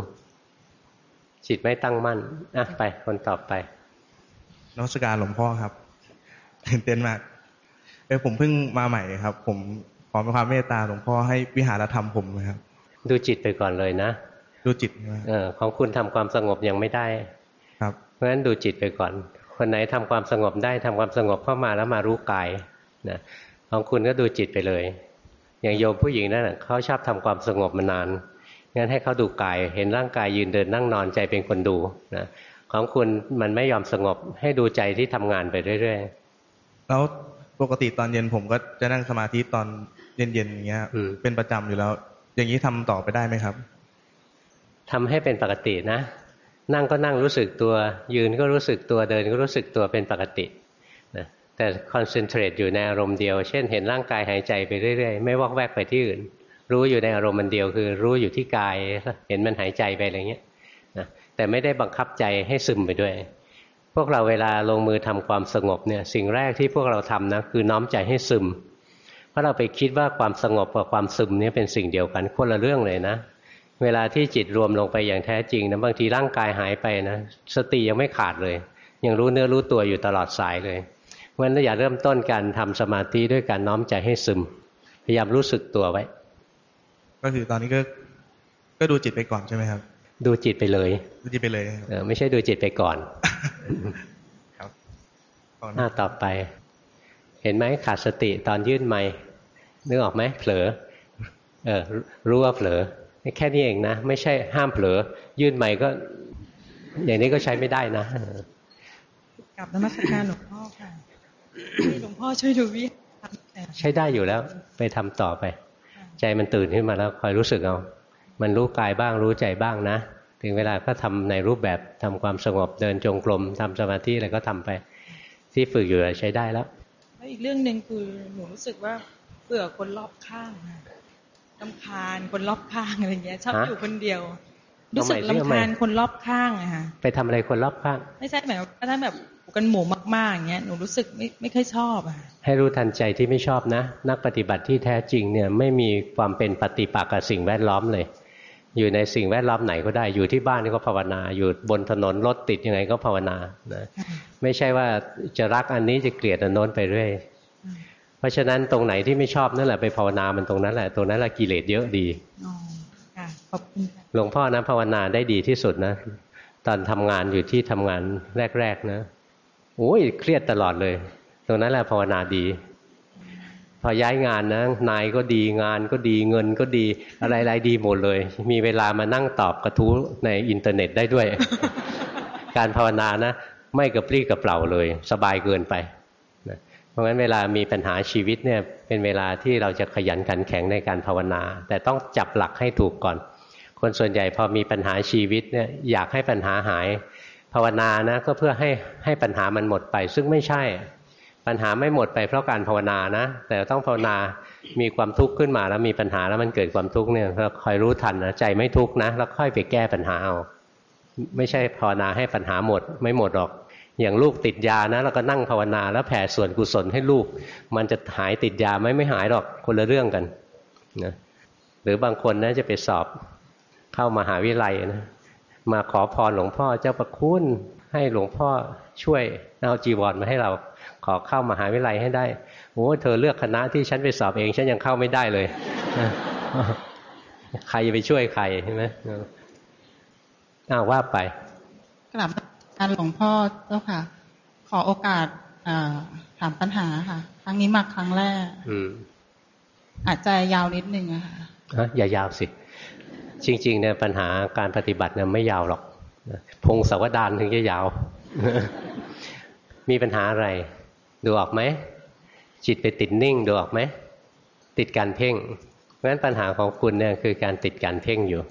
จิตไม่ตั้งมั่นอะไปคนต่อไปนัสการหลวงพ่อครับตื่นเต้นมาก เออผมเพิ่งมาใหม่ครับ ผมขอความเมตตาหลวงพ่อให้วิหารธรรมผมนะครับ ดูจิตไปก่อนเลยนะ ดูจิตเออของคุณทำความสงบยังไม่ได้ ครับเพราะฉะนั้นดูจิตไปก่อน คนไหนทำความสงบได้ทำความสงบเข้ามาแล้วมารู้กายนะของคุณก็ดูจิตไปเลย อย่างโยมผู้หญิงนั่นเขาชอบทำความสงบมานานงั้นให้เขาดูกาย เห็นร่างกายยืนเดินนั่งนอนใจเป็นคนดูนะของคุณมันไม่ยอมสงบให้ดูใจที่ทำงานไปเรื่อยๆ แล้ว ปกติตอนเย็นผมก็จะนั่งสมาธิตอนเย็นๆอย่างเงี้ยเป็นประจำอยู่แล้ว อย่างนี้ทำต่อไปได้ไหมครับทำให้เป็นปกตินะ นั่งก็นั่งรู้สึกตัว ยืนก็รู้สึกตัวเดินก็รู้สึกตัวเป็นปกตินะแต่คอนเซนเทรตอยู่ในอารมณ์เดียว เช่น เห็นร่างกายหายใจไปเรื่อยๆ ไม่วอกแวกไปที่อื่น รู้อยู่ในอารมณ์มันเดียวคือ รู้อยู่ที่กาย เห็นมันหายใจไปอะไรเงี้ยนะแต่ไม่ได้บังคับใจให้ซึมไปด้วย พวกเราเวลาลงมือทำความสงบเนี่ยสิ่งแรกที่พวกเราทำนะคือน้อมใจให้ซึม เพราะเราไปคิดว่าความสงบกับความซึมนี่เป็นสิ่งเดียวกันคนละเรื่องเลยนะ เวลาที่จิตรวมลงไปอย่างแท้จริงนะบางทีร่างกายหายไปนะสติยังไม่ขาดเลย ยังรู้เนื้อรู้ตัวอยู่ตลอดสายเลยเพราะฉะนั้นอย่าเริ่มต้นการทำสมาธิด้วยการน้อมใจให้ซึม พยายามรู้สึกตัวไว้ ก็คือตอนนี้ก็ก็ดูจิตไปก่อนใช่ไหมครับ ดูจิตไปเลย ดูจิตไปเลยเออไม่ใช่ดูจิตไปก่อน ครับหน้าต่อไป เห็นไหมขาดสติตอนยื่นไม้นึกออกไหมเผลอเออรู้ว่าเผลอแค่นี้เองนะ ไม่ใช่ห้ามเผลอ ยื่นใหม่ก็ อย่างนี้ก็ใช้ไม่ได้นะกับนมัสการหลวงพ่อค่ะให้หลวงพ่อช่วยดูวิธีทำใช้ได้อยู่แล้ว ไปทำต่อไป ใจมันตื่นขึ้นมาแล้วคอยรู้สึกเอา มันรู้กายบ้างรู้ใจบ้างนะ ถึงเวลาก็ทำในรูปแบบทำความสงบเดินจงกรมทำสมาธิอะไรก็ทำไป ที่ฝึกอยู่ใช้ได้แล้วแล้วอีกเรื่องหนึ่งคือหนูรู้สึกว่าเบื่อคนรอบข้างค่ะลำคาญคนรอบข้างอะไรเงี้ยชอบฮะอยู่คนเดียวทำไมรู้สึกเรื่องลำใหม่คาญคนรอบข้างอะค่ะไปทำอะไรคนรอบข้าง ไม่ใช่หมายว่าถ้าแบบอยู่กันหมู่มากๆอย่างเงี้ยหนูรู้สึกไม่ไม่ค่อยชอบอะค่ะให้รู้ทันใจที่ไม่ชอบนะ นักปฏิบัติที่แท้จริงเนี่ยไม่มีความเป็นปฏิปักษ์กับสิ่งแวดล้อมเลย อยู่ในสิ่งแวดล้อมไหนก็ได้อยู่ที่บ้านก็ภาวนา อยู่บนถนนรถติดยังไงก็ภาวนานะไม่ใช่ว่าจะรักอันนี้จะเกลียดอันโน้นไปเรื่อยเพราะฉะนั้นตรงไหนที่ไม่ชอบนั่นแหละไปภาวนามันตรงนั้นแหละตรงนั้นแหละกิเลสเยอะดีอ๋อค่ะขอบคุณค่ะหลวงพ่อนะภาวนาได้ดีที่สุดนะ ตอนทำงานอยู่ที่ทำงานแรก ๆ นะโอ้ยเครียดตลอดเลย ตรงนั้นแหละภาวนาดี พอย้ายงานนะนายก็ดีงานก็ดีเงินก็ดีอะไรๆดีหมดเลย มีเวลามานั่งตอบกระทู้ในอินเทอร์เน็ตได้ด้วย การภาวนานะไม่กระปรี้กระเปล่าเลย สบายเกินไปนะเพราะงั้นเวลามีปัญหาชีวิตเนี่ยเป็นเวลาที่เราจะขยันขันแข็งในการภาวนา แต่ต้องจับหลักให้ถูกก่อน คนส่วนใหญ่พอมีปัญหาชีวิตเนี่ยอยากให้ปัญหาหาย ภาวนานะก็เพื่อให้ให้ปัญหามันหมดไป ซึ่งไม่ใช่ ปัญหาไม่หมดไปเพราะการภาวนานะ แต่ต้องภาวนามีความทุกข์ขึ้นมาแล้วมีปัญหาแล้วมันเกิดความทุกข์เนี่ยเราคอยรู้ทันนะใจไม่ทุกข์นะแล้วค่อยไปแก้ปัญหาเอาไม่ใช่ภาวนาให้ปัญหาหมด ไม่หมดหรอก อย่างลูกติดยานะเราก็นั่งภาวนาแล้วแผ่ส่วนกุศลให้ลูก มันจะหายติดยาไหมไม่หายหรอกคนละเรื่องกันนะหรือบางคนนะจะไปสอบเข้ามาหาวิทยาลัยนะมาขอพรหลวงพ่อเจ้าประคุณให้หลวงพ่อช่วยเอาจีวรมาให้เรา ขอเข้ามาหาวิทยาลัยให้ได้โอ้เธอเลือกคณะที่ฉันไปสอบเอง ฉันยังเข้าไม่ได้เลย ใครจะไปช่วยใครใช่ไหมอ้าวว่าไปกลับการหลวงพ่อเจ้าค่ะ ขอโอกาสอ่าถามปัญหาค่ะ ครั้งนี้มาครั้งแรก อืม อาจจะยาวนิดนึงอะค่ะฮะอย่ายาวสิ จริง ๆ เนี่ยปัญหาการปฏิบัติเนี่ยไม่ยาวหรอกพงศาวดารถึงจะยาว มีปัญหาอะไร ดูออกไหมจิตไปติดนิ่งดูออกไหมติดการเพ่งเพราะฉะนั้นปัญหาของคุณเนี่ยคือการติดการเพ่งอยู่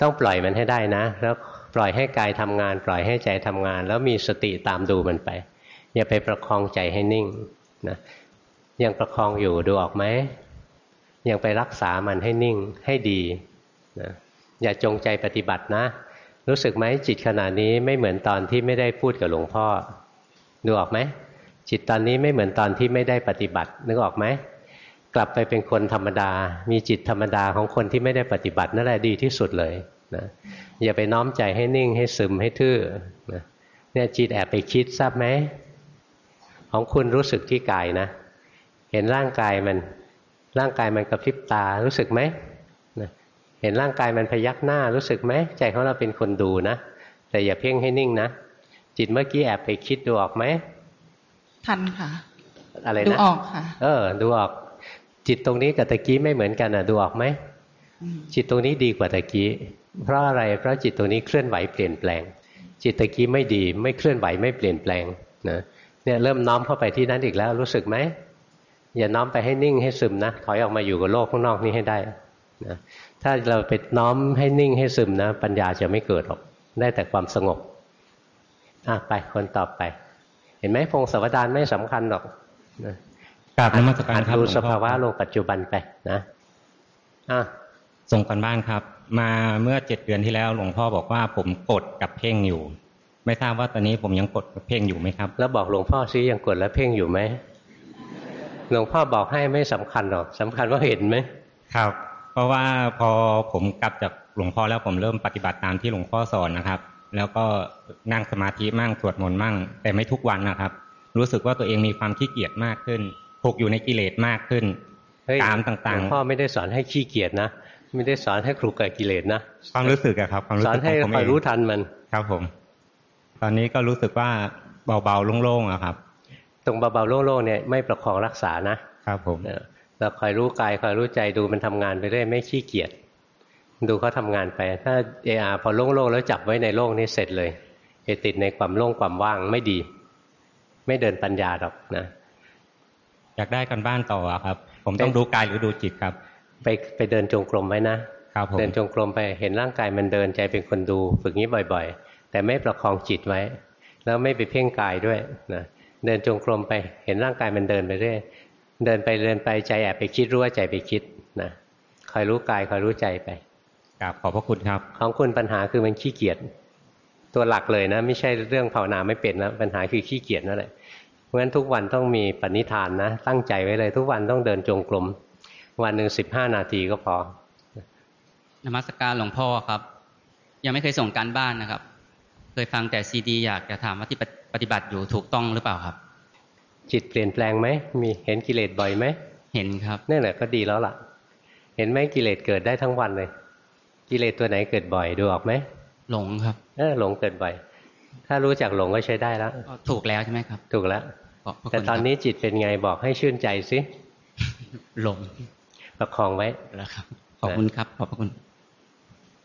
ต้องปล่อยมันให้ได้นะ แล้วปล่อยให้กายทำงาน ปล่อยให้ใจทำงาน แล้วมีสติตามดูมันไป อย่าไปประคองใจให้นิ่งนะยังประคองอยู่ดูออกไหมยังไปรักษามันให้นิ่งให้ดีนะอย่าจงใจปฏิบัตินะ รู้สึกไหมจิตขณะนี้ไม่เหมือนตอนที่ไม่ได้พูดกับหลวงพ่อ ดูออกไหม จิตตอนนี้ไม่เหมือนตอนที่ไม่ได้ปฏิบัติ นึกออกไหมกลับไปเป็นคนธรรมดา มีจิตธรรมดาของคนที่ไม่ได้ปฏิบัตินั่นแหละดีที่สุดเลยนะอย่าไปน้อมใจให้นิ่งให้ซึมให้ทื่อนะเนี่ยจิตแอบไปคิดทราบไหมของคุณรู้สึกที่กายนะ เห็นร่างกายมันร่างกายมันกระพริบตารู้สึกไหมนะเห็นร่างกายมันพยักหน้ารู้สึกไหมใจของเราเป็นคนดูนะ แต่อย่าเพ่งให้นิ่งนะ จิตเมื่อกี้แอบไปคิดดูออกไหม ทันค่ะ อะไรนะดูออกค่ะ เออ ดูออก จิตตรงนี้กับตะกี้ไม่เหมือนกันอะ ดูออกไหมจิตตรงนี้ดีกว่าตะกี้ เพราะอะไร เพราะจิตตรงนี้เคลื่อนไหวเปลี่ยนแปลง จิตตะกี้ไม่ดี ไม่เคลื่อนไหวไม่เปลี่ยนแปลงนะเนี่ยเริ่มน้อมเข้าไปที่นั้นอีกแล้วรู้สึกไหมอย่าน้อมไปให้นิ่งให้ซึมนะถอยออกมาอยู่กับโลกข้างนอกนี้ให้ได้นะถ้าเราไปน้อมให้นิ่งให้ซึมนะ ปัญญาจะไม่เกิดหรอกได้แต่ความสงบอะไปคนต่อไป เห็นไหมพงศาวดารไม่สำคัญหรอกนะกราบนมัสการครับดูหลวงพ่อสภาวะโลกปัจจุบันไปนะอะส่งกันบ้านครับ มาเมื่อเจ็ดเดือนที่แล้วหลวงพ่อบอกว่าผมกดกับเพ่งอยู่ ไม่ทราบว่าตอนนี้ผมยังกดกับเพ่งอยู่ไหมครับ แล้วบอกหลวงพ่อซิยังกดและเพ่งอยู่ไหมหลวงพ่อบอกให้ไม่สำคัญหรอกสำคัญว่าเห็นไหมครับ เพราะว่าพอผมกลับจากหลวงพ่อแล้วผมเริ่มปฏิบัติตามที่หลวงพ่อสอนนะครับ แล้วก็นั่งสมาธิมั่งสวดมนต์มั่ง แต่ไม่ทุกวันนะครับ รู้สึกว่าตัวเองมีความขี้เกียจมากขึ้นผูกอยู่ในกิเลสมากขึ้นเฮ้ยตามต่างหลวงพ่อไม่ได้สอนให้ขี้เกียจนะไม่ได้สอนให้ครูกับกิเลสนะๆความรู้สึกอะครับความรู้สอสึนกขให้องผมคอยเองรู้ทันมันครับผม ตอนนี้ก็รู้สึกว่าเบาๆโล่งๆอะครับ ตรงเบาๆโล่งๆเนี่ยไม่ประคองรักษานะครับผมเออเราคอยรู้กายคอยรู้ใจดูมันทำงานไปเรื่อยไม่ขี้เกียจ ดูเขาทางานไป ถ้าเออาพอโล่งๆแล้วจับไว้ในโล่งนี่เสร็จเลยไปติดในความโล่งความว่างไม่ดี ไม่เดินปัญญาหรอกนะอยากได้กันบ้านต่อครับ ผมต้องดูกายหรือดูจิตครับ ไปไปเดินจงกรมไว้นะเดินจงกรมไปเห็นร่างกายมันเดินใจเป็นคนดูฝึกนี้บ่อยๆ แต่ไม่ประคองจิตไว้ แล้วไม่ไปเพ่งกายด้วยนะเดินจงกรมไปเห็นร่างกายมันเดินไปเรื่อยเดินไปเดินไปใจแอบไปคิดรู้ว่าใจไปคิดนะคอยรู้กายคอยรู้ใจไป กราบขอบพระคุณครับ ของคุณปัญหาคือมันขี้เกียจตัวหลักเลยนะ ไม่ใช่เรื่องภาวนาไม่เป็นแล้วปัญหาคือขี้เกียจนั่นแหละเพราะฉะนั้นทุกวันต้องมีปณิธานนะ ตั้งใจไว้เลย ทุกวันต้องเดินจงกรมวันหนึ่งสิบห้านาทีก็พอนมัสการหลวงพ่อครับ ยังไม่เคยส่งการบ้านนะครับ เคยฟังแต่ซีดี อยากจะถามว่าที่ปฏิบัติอยู่ถูกต้องหรือเปล่าครับ จิตเปลี่ยนแปลงไหมมีเห็นกิเลสบ่อยไหมเห็นครับนี่แหละก็ดีแล้วล่ะ เห็นไหมกิเลสเกิดได้ทั้งวันเลย กิเลสตัวไหนเกิดบ่อยดูออกไหมหลงครับเออหลงเกิดบ่อย ถ้ารู้จักหลงก็ใช้ได้แล้ว ถูกแล้วใช่ไหมครับ ถูกแล้ว แต่ตอนนี้จิตเป็นไงบอกให้ชื่นใจสิหลงประคองไว้แล้วครับ ขอบคุณครับขอบพระคุณ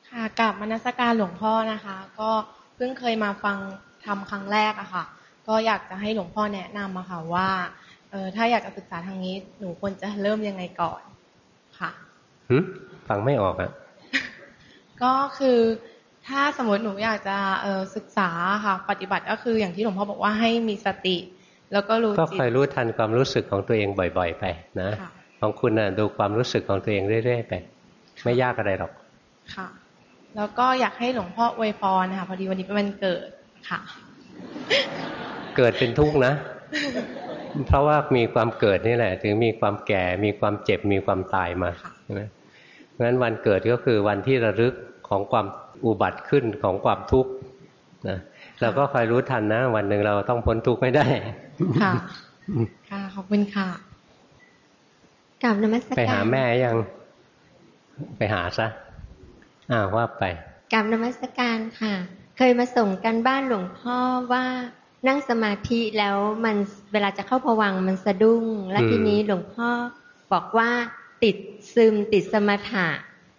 ค่ะกับมนัสการหลวงพ่อนะคะ ก็เพิ่งเคยมาฟังทำครั้งแรกอะค่ะ ก็อยากจะให้หลวงพ่อแนะนำอะค่ะว่าเออถ้าอยากจะศึกษาทางนี้ หนูควรจะเริ่มยังไงก่อน ค่ะฟังไม่ออกอะ ก็คือถ้าสมมติหนูอยากจะเออศึกษาค่ะปฏิบัติก็คืออย่างที่หลวงพ่อบอกว่าให้มีสติ แล้วก็รู้ก็คอยรู้ทันความรู้สึกของตัวเองบ่อย ๆ ไปนะของคุณน่ะดูความรู้สึกของตัวเองเรื่อยๆไป ไม่ยากอะไรหรอกค่ะ แล้วก็อยากให้หลวงพ่ออวยพรนะคะพอดีวันนี้เป็นวันเกิดค่ะ เกิดเป็นทุกข์นะ เพราะว่ามีความเกิดนี่แหละ ถึงมีความแก่มีความเจ็บมีความตายมาใช่ไหมงั้นวันเกิดก็คือวันที่ระลึก ของความอุบัติขึ้นของความทุกข์นะเราก็คอยรู้ทันนะ วันหนึ่งเราต้องพ้นทุกข์ไม่ได้ ค่ะค่ะขอบคุณค่ะกลับนมัสการไปหาแม่ยัง ไปหาซะอ้าวว่าไปกลับนมัสการค่ะ เคยมาส่งกันบ้านหลวงพ่อว่านั่งสมาธิแล้วมันเวลาจะเข้าผวังมันสะดุ้ง และทีนี้หลวงพ่อบอกว่าติดซึมติดสมาธิ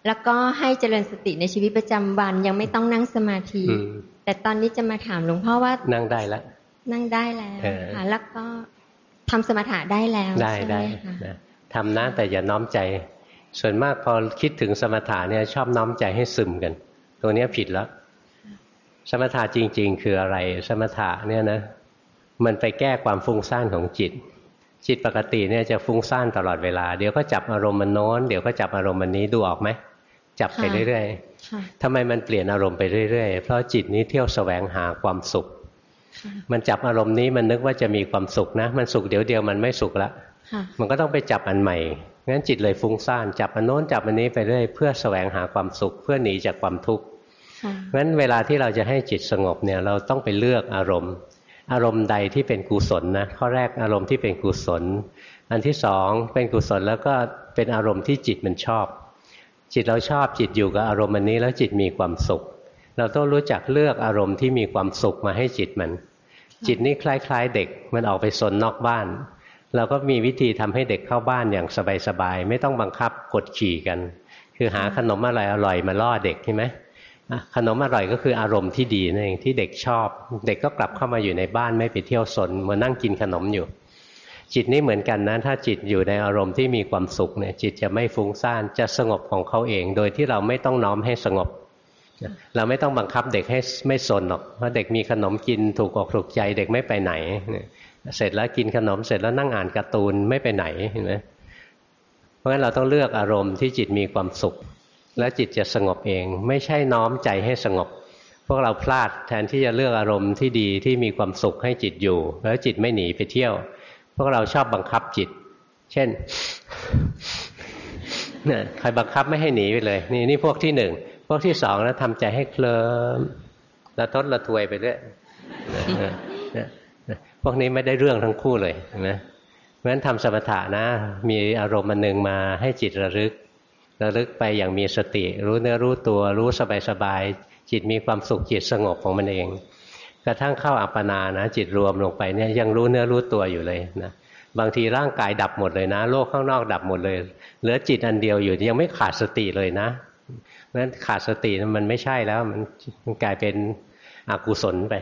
แล้วก็ให้เจริญสติในชีวิตประจำวันยังไม่ต้องนั่งสมาธิ แต่ตอนนี้จะมาถามหลวงพ่อว่านั่งได้แล้ว นั่งได้แล้วค่ะแล้วก็ทำสมาธิได้แล้วได้ได้ทำนะแต่อย่าน้อมใจ ส่วนมากพอคิดถึงสมถะเนี่ยชอบน้อมใจให้ซึมกัน ตัวนี้ผิดแล้ว สมถะจริง ๆ คืออะไร สมถะเนี่ยนะ มันไปแก้ความฟุ้งซ่านของจิต จิตปกติเนี่ยจะฟุ้งซ่านตลอดเวลา เดี๋ยวก็จับอารมณ์มันโน้น เดี๋ยวก็จับอารมณ์มันนี้ดูออกไหม จับไปเรื่อยๆทำไมมันเปลี่ยนอารมณ์ไปเรื่อยๆ เพราะจิตนี้เที่ยวแสวงหาความสุข มันจับอารมณ์นี้มันนึกว่าจะมีความสุขนะ มันสุขเดี๋ยวเดียวมันไม่สุขละ มันก็ต้องไปจับอันใหม่ งั้นจิตเลยฟุ้งซ่าน จับอันโน้นจับอันนี้ไปเรื่อยเพื่อแสวงหาความสุข เพื่อหนีจากความทุกข์งั้นเวลาที่เราจะให้จิตสงบเนี่ยเราต้องไปเลือกอารมณ์ อารมณ์ใดที่เป็นกุศลนะข้อแรกอารมณ์ที่เป็นกุศล อันที่สองเป็นกุศลแล้วก็เป็นอารมณ์ที่จิตมันชอบ จิตเราชอบจิตอยู่กับอารมณ์อันนี้แล้วจิตมีความสุข เราต้องรู้จักเลือกอารมณ์ที่มีความสุขมาให้จิตมัน จิตนี่คล้าย ๆ เด็กมันออกไปสนนอกบ้าน เราก็มีวิธีทำให้เด็กเข้าบ้านอย่างสบายๆไม่ต้องบังคับกดขี่กัน คือหาขนมอะไรอร่อยมาล่อเด็กใช่ไหมขนมอร่อยก็คืออารมณ์ที่ดีนั่นเองที่เด็กชอบ เด็กก็กลับเข้ามาอยู่ในบ้านไม่ไปเที่ยวสนมานั่งกินขนมอยู่ จิตนี้เหมือนกันนะถ้าจิตอยู่ในอารมณ์ที่มีความสุขเนี่ยจิตจะไม่ฟุ้งซ่านจะสงบของเขาเอง โดยที่เราไม่ต้องน้อมให้สงบ เราไม่ต้องบังคับเด็กให้ไม่สนหรอกเพราะเด็กมีขนมกินถูกอกถูกใจเด็กไม่ไปไหน เสร็จแล้วกินขนมเสร็จแล้วนั่งอ่านการ์ตูนไม่ไปไหนเห็นไหมเพราะฉะนั้นเราต้องเลือกอารมณ์ที่จิตมีความสุข แล้วจิตจะสงบเอง ไม่ใช่น้อมใจให้สงบ พวกเราพลาดแทนที่จะเลือกอารมณ์ที่ดีที่มีความสุขให้จิตอยู่ แล้วจิตไม่หนีไปเที่ยว พวกเราชอบบังคับจิต เช่นนี่ยใครบังคับไม่ให้หนีไปเลย นี่นี่พวกที่หนึ่ง พวกที่สองแล้วทำใจให้เคลิ้มละทดละทวยไปเรื่อยพวกนี้ไม่ได้เรื่องทั้งคู่เลยนไหมเพราะฉะนั้นทำสมถะนะ มีอารมณ์มันหนึ่งมาให้จิตระลึก ระลึกไปอย่างมีสติ รู้เนื้อรู้ตัวรู้สบายสบายจิตมีความสุขจิตสงบของมันเอง กระทั่งเข้าอัปปนานะ จิตรวมลงไปเนี่ยยังรู้เนื้อรู้ตัวอยู่เลยนะบางทีร่างกายดับหมดเลยนะ โลกข้างนอกดับหมดเลย เหลือจิตอันเดียวอยู่ยังไม่ขาดสติเลยนะพนั้นขาดสติมันไม่ใช่แล้วมันมันกลายเป็นอกุศลไป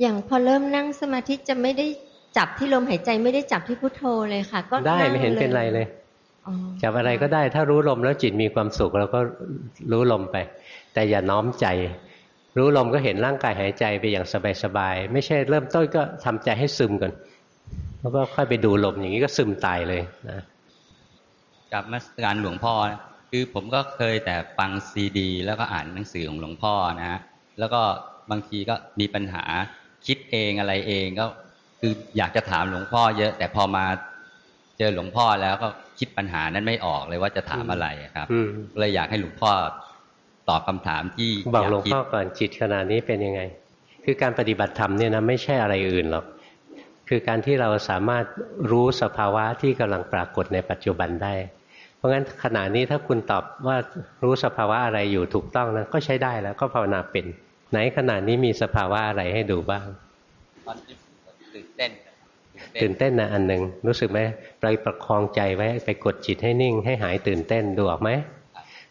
อย่างพอเริ่มนั่งสมาธิจะไม่ได้จับที่ลมหายใจไม่ได้จับที่พุทโธเลยค่ะ ก็ได้งไม่เห็นเป็นไรเลยอ๋อจับอะไรก็ได้ถ้ารู้ลมแล้วจิตมีความสุขเราก็รู้ลมไป แต่อย่าน้อมใจ รู้ลมก็เห็นร่างกายหายใจไปอย่างสบายๆไม่ใช่เริ่มต้นก็ทำใจให้ซึมก่อนแล้วก็ค่อยไปดูลมอย่างนี้ก็ซึมตายเลยนะกับมาสการหลวงพ่อนะคือผมก็เคยแต่ฟังซีดี แล้วก็อ่านหนังสือของหลวงพ่อนะฮะแล้วก็บางทีก็มีปัญหาคิดเองอะไรเองก็คืออยากจะถามหลวงพ่อเยอะ แต่พอมาเจอหลวงพ่อแล้วก็คิดปัญหานั้นไม่ออกเลยว่าจะถามอะไรอะครับอืมเลยอยากให้หลวงพ่อ ตอบคำถามที่บอกหลวงยาคิดพ่อก่อนจิตขณะนี้เป็นยังไง คือการปฏิบัติธรรมเนี่ยนะไม่ใช่อะไรอื่นหรอกคือการที่เราสามารถรู้สภาวะที่กำลังปรากฏในปัจจุบันได้ เพราะงั้นขณะนี้ถ้าคุณตอบว่ารู้สภาวะอะไรอยู่ถูกต้องนะก็ใช้ได้แล้วก็ภาวนาเป็น ไหนขณะนี้มีสภาวะอะไรให้ดูบ้างตอนที่ตื่นเต้นตื่นเต้นนะอันหนึ่งรู้สึกไหมไปประคองใจไว้ไปกดจิตให้นิ่ง ให้หายตื่นเต้นดูออกไหม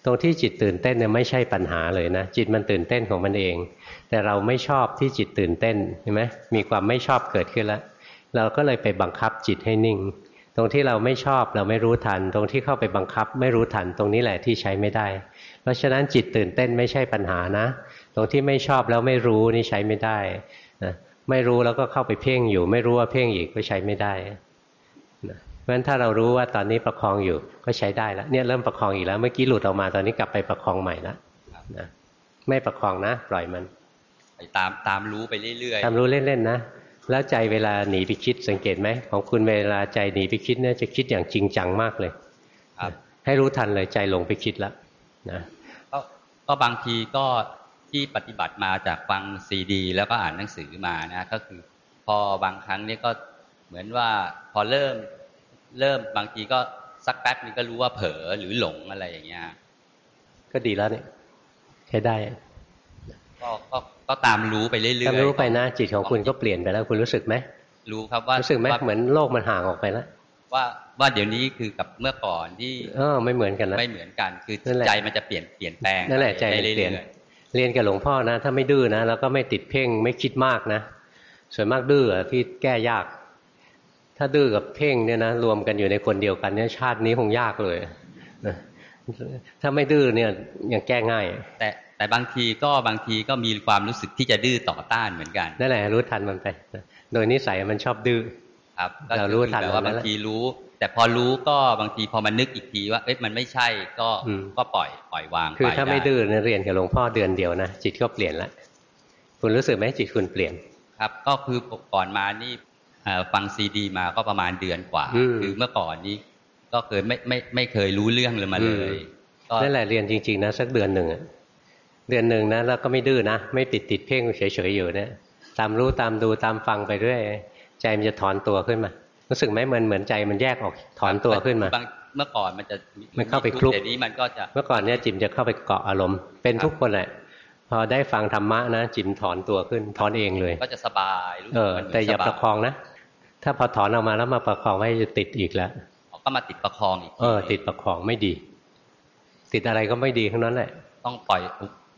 ตรงที่จิตตื่นเต้นเนี่ยไม่ใช่ปัญหาเลยนะ จิตมันตื่นเต้นของมันเอง แต่เราไม่ชอบที่จิตตื่นเต้นเห็นไหมมีความไม่ชอบเกิดขึ้นแล้ว เราก็เลยไปบังคับจิตให้นิ่ง ตรงที่เราไม่ชอบเราไม่รู้ทัน ตรงที่เข้าไปบังคับไม่รู้ทัน ตรงนี้แหละที่ใช้ไม่ได้ เพราะฉะนั้นจิตตื่นเต้นไม่ใช่ปัญหานะ ตรงที่ไม่ชอบแล้วไม่รู้นี่ใช้ไม่ได้นะไม่รู้แล้วก็เข้าไปเพ่งอยู่ ไม่รู้ว่าเพ่งอีกก็ใช้ไม่ได้ ราะฉะนั้นถ้าเรารู้ว่าตอนนี้ประคองอยู่ก็ใช้ได้แล้วเนี่ยเริ่มประคองอีกแล้วเมื่อกี้หลุดออกมาตอนนี้กลับไปประคองใหม่แล้วนะไม่ประคองนะ ปล่อยมันไปตามตามรู้ไปเรื่อยๆทำรู้เล่นๆนะแล้วใจเวลาหนีไปคิดสังเกตไหมของคุณเวลาใจหนีไปคิดเนี่ยจะคิดอย่างจริงจังมากเลยครับให้รู้ทันเลยใจลงไปคิดแล้วนะก็ก็บางทีก็ที่ปฏิบัติมาจากฟังซีดี แล้วก็อ่านหนังสือมานะก็คือ พอบางครั้งเนี่ยก็เหมือนว่าพอเริ่ม เริ่มบางทีก็สักแป๊บนึงก็รู้ว่าเผลอหรือหลงอะไรอย่างเงี้ย ก็ดีแล้วเนี่ยใช้ได้ก็ก็ก็ตามรู้ไปเรื่อยๆถ้ารู้ไปนะจิตของคุณก็เปลี่ยนไปแล้วคุณรู้สึกไหมรู้ครับว่ารู้สึกไหมว่าเหมือนโลกมันห่างออกไปแล้วว่าว่าเดี๋ยวนี้คือกับเมื่อก่อนที่เออไม่เหมือนกันนะไม่เหมือนกันคือนั่นแหละใจมันจะเปลี่ยนเปลี่ยนแปลงนั่นแหละใจไปมันเรื่เปลี่ยนอยเรียนกับหลวงพ่อนะ ถ้าไม่ดื้อนะแล้วก็ไม่ติดเพ่งไม่คิดมากนะส่วนมากดื้ออะที่แก้ยาก ถ้าดื้อกับเพ่งเนี่ยนะรวมกันอยู่ในคนเดียวกันเนี่ยชาตินี้คงยากเลยนะถ้าไม่ดื้อเนี่ยยังแก้ง่ายๆแต่แต่บางทีก็บางทีก็มีความรู้สึกที่จะดื้อต่อต้านเหมือนกันนั่นแหละรู้ทันมันไปนะโดยนิสัยมันชอบดื้อครับก็เราคือรู้ทันแบบว่ามันบางแล้วทีรู้ แต่พอรู้ก็บางทีพอมันนึกอีกทีว่าเอ๊ะมันไม่ใช่ก็อืมก็ปล่อยปล่อยวางคือปถ้าไม่ด้ดื้อเนี่ยเรียนกับหลวงพ่อเดือนเดียวนะจิตก็เปลี่ยนแล้วคุณรู้สึกไหมจิตคุณเปลี่ยนครับ ก็คือก่อนมานี่เอ่อ ฟังซีดีมาก็ประมาณเดือนกว่าอืมคือเมื่อก่อนนี้ ก็เคยไม่ไม่ไม่เคยรู้เรื่องเลยมาเลยก็นั่นแหละเรียนจริง ๆ นะสักเดือนหนึ่งอะเดือนหนึ่งนะแล้วก็ไม่ดื้อนะไม่ติดติดเพ่งเฉยๆอยู่เนี่ยตามรู้ตามดูตามฟังไปเรื่อยใจมันจะถอนตัวขึ้นมา รู้สึกไหมเหมือนเหมือนใจมันแยกออกถอนตัวขึ้นมาบางเมื่อก่อนมันจะมันเข้าไปคลุกเดี๋ยวนี้มันก็จะเมื่อก่อนเนี่ยจิมจะเข้าไปเกาะอารมณ์เป็นทุกคนแหละพอได้ฟังธรรมะนะจิมถอนตัวขึ้นถอนเองเลย ก็จะสบายรู้สึเอกอมันเหมือนแต่อย่าสบประคองนะ ถ้าพอถอนออกมาแล้วมาประคองไว้จะติดอีกแล้วก็มาติดประคองอีกเออ ติดประคองไม่ดี ติดอะไรก็ไม่ดีทั้งนั้นแหละ ต้องปล่อย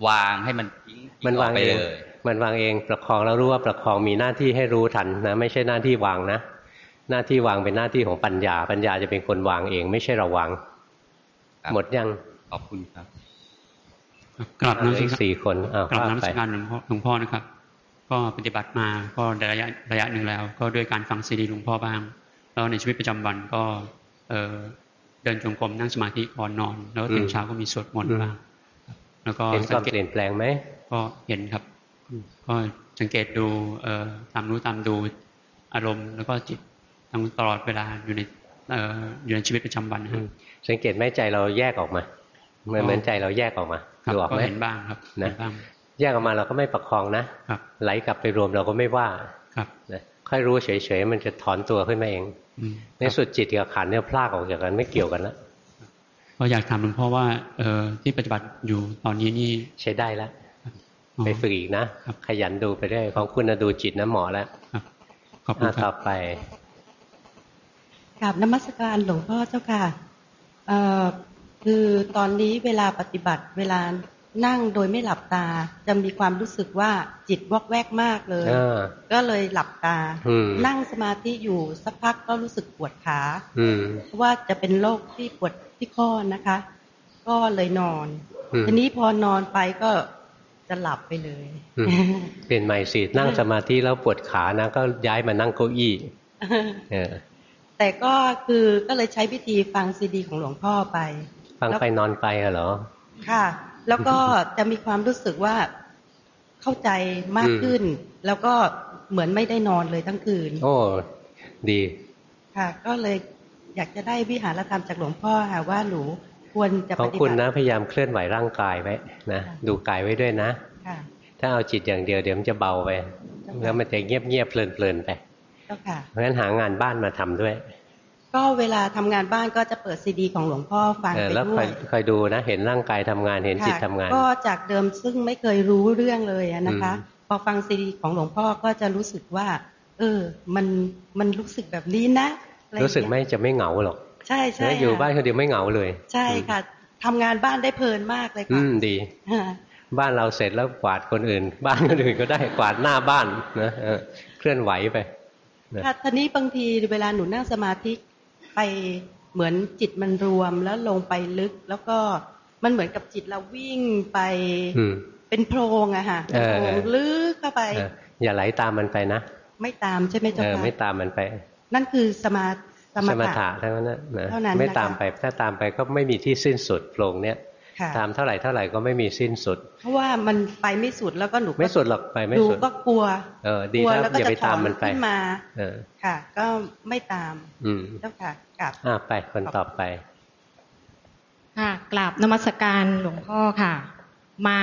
วางให้มันทิ้งทิ้มันวางไปเองเลยมันวางเองประคองแล้วรู้ว่าประคองมีหน้าที่ให้รู้ทันนะ ไม่ใช่หน้าที่วางนะหน้าที่วางเป็นหน้าที่ของปัญญา ปัญญาจะเป็นคนวางเอง ไม่ใช่เราวางหมดยังขอบคุณครับกลับเหลืน้ำอสัอีกสี่คนอ้าวกลับว่าน้ำไปสักการหลวงพ่อหลวงพ่อนะครับ ก็ปฏิบัติมาก็ระยะระยะหนึ่งแล้ว ก็ด้วยการฟังซีดีหลวงพ่อบ้าง แล้วในชีวิตประจำวันก็เออเดินจงกรมนั่งสมาธิก่อนนอน แล้วตื่นเช้าก็มีสวดมนต์บ้างแล้วก็เห็นคสัวางมเกตเปลี่ยนแปลงไหมก็เห็นครับ ก็สังเกตดูเอ่อตามรู้ตามดูอารมณ์ แล้วก็จิตทั้งตลอดเวลาอยู่ในเอ่ออยู่ในชีวิตประจำวันนะครับสังเกตไหมใจเราแยกออกมาเหมือนเหมือนใจเราแยกออกมาครับดูออกไหมก็เห็นบ้างครับนะเห็นบ้าง แยกออกมาเราก็ไม่ประคองนะครับไหลกลับไปรวมเราก็ไม่ว่าครับนะค่อยรู้เฉยๆมันจะถอนตัวขึ้นมาเองอืมในสุดจิตกับขันธ์เนี่ยพลากออกจากกันไม่เกี่ยวกันแล้วก็อยากถามหลวงพ่อว่าเอ่อที่ปฏิบัติอยู่ตอนนี้นี่ใช้ได้แล้วไปฝึกอีกนะขยันดูไปเรื่อยของคุณน่ะดูจิตนะหมอแล้วขอบคุณครับต่อไปกราบนมัสการหลวงพ่อเจ้าค่ะเอ่อคือตอนนี้เวลาปฏิบัติเวลา นั่งโดยไม่หลับตา จะมีความรู้สึกว่าจิตวอกแวกมากเลยอ่าก็เลยหลับตาอืมนั่งสมาธิอยู่สักพักก็รู้สึกปวดขาอืมเพราะว่าจะเป็นโรคที่ปวดที่ข้อนะคะ ก็เลยนอนอืมทีนี้พอนอนไปก็จะหลับไปเลยอืมเปลี่ยนใหม่สินั่งสมาธิแล้วปวดขานะก็ย้ายมานั่งเก้าอี้เออแต่ก็คือก็เลยใช้วิธีฟังซีดีของหลวงพ่อไป ฟังไปนอนไปอะเหรอค่ะ แล้วก็จะมีความรู้สึกว่าเข้าใจมากขึ้น แล้วก็เหมือนไม่ได้นอนเลยทั้งคืน โอ้ดีค่ะ ก็เลยอยากจะได้วิหารธรรมจากหลวงพ่อค่ะว่าหนูควรจะขปองฏิคุณบัตินะพยายามเคลื่อนไหวร่างกายไว้นะดูกายไว้ด้วยนะค่ะถ้าเอาจิตอย่างเดียวเดี๋ยวมันจะเบาไปแล้วมันจะเงียบเงียบๆเพลินเพลินๆไปเจ้าค่ะเพราะฉะนั้นหางานบ้านมาทำด้วย ก็เวลาทำงานบ้านก็จะเปิดซีดี ของหลวงพ่อฟังเออไปแล้วคด้วอยยคอยดูนะเห็นร่างกายทำงานเห็นจิตค่ะทำงาน ก็จากเดิมซึ่งไม่เคยรู้เรื่องเลยอะนะคะอืมพอฟังซีดีของหลวงพ่อก็จะรู้สึกว่า เออ มันมันรู้สึกแบบนี้นะอะอย่างเงี้ยรู้สึกไหม่จะไม่เหงาหรอก ใช่ใช่นะอยู่ค่ะบ้านคนเดียวไม่เหงาเลย ใช่ค่ะทำงานบ้านได้เพลินมากเลยอืค่ะมดีค่ะบ้านเราเสร็จแล้วกวาดคนอื่น บ้านคนอื่นก็ได้กวาดหน้าบ้านนะเออเคลื่อนไหวไปนะค่ะทีนี้บางทีเวลาหนูนั่งสมาธิ ไปเหมือนจิตมันรวมแล้วลงไปลึก แล้วก็มันเหมือนกับจิตเราวิ่งไปอืมเป็นโพรงอะค่ะเออโพรงลึกเข้าไปเอออย่าไหลตามมันไปนะ ไม่ตามใช่ไหมเอเจ้าอค่ะไม่ตามมันไป นั่นคือสมาสสมมถะถะทั้งนั้นนะนะเท่านั้นไม่นะคะตามไปถ้าตามไปก็ไม่มีที่สิ้นสุดโพรงเนี้ยค่ะ ตามเท่าไหร่เท่าไหร่ก็ไม่มีสิ้นสุด เพราะว่ามันไปไม่สุดแล้วก็หนูก็ไม่สุดหรอกไปไม่หนูสุดก็กลัวเออดีกลัวแล้วแล้วก็อย่าจะไปถตาอมนมันไปขึ้นมาเออค่ะ ก็ไม่ตาม อืมเจ้าค่ะกลับอ่าไปคนต่อไป ค่ะกราบนมัสการหลวงพ่อค่ะ มา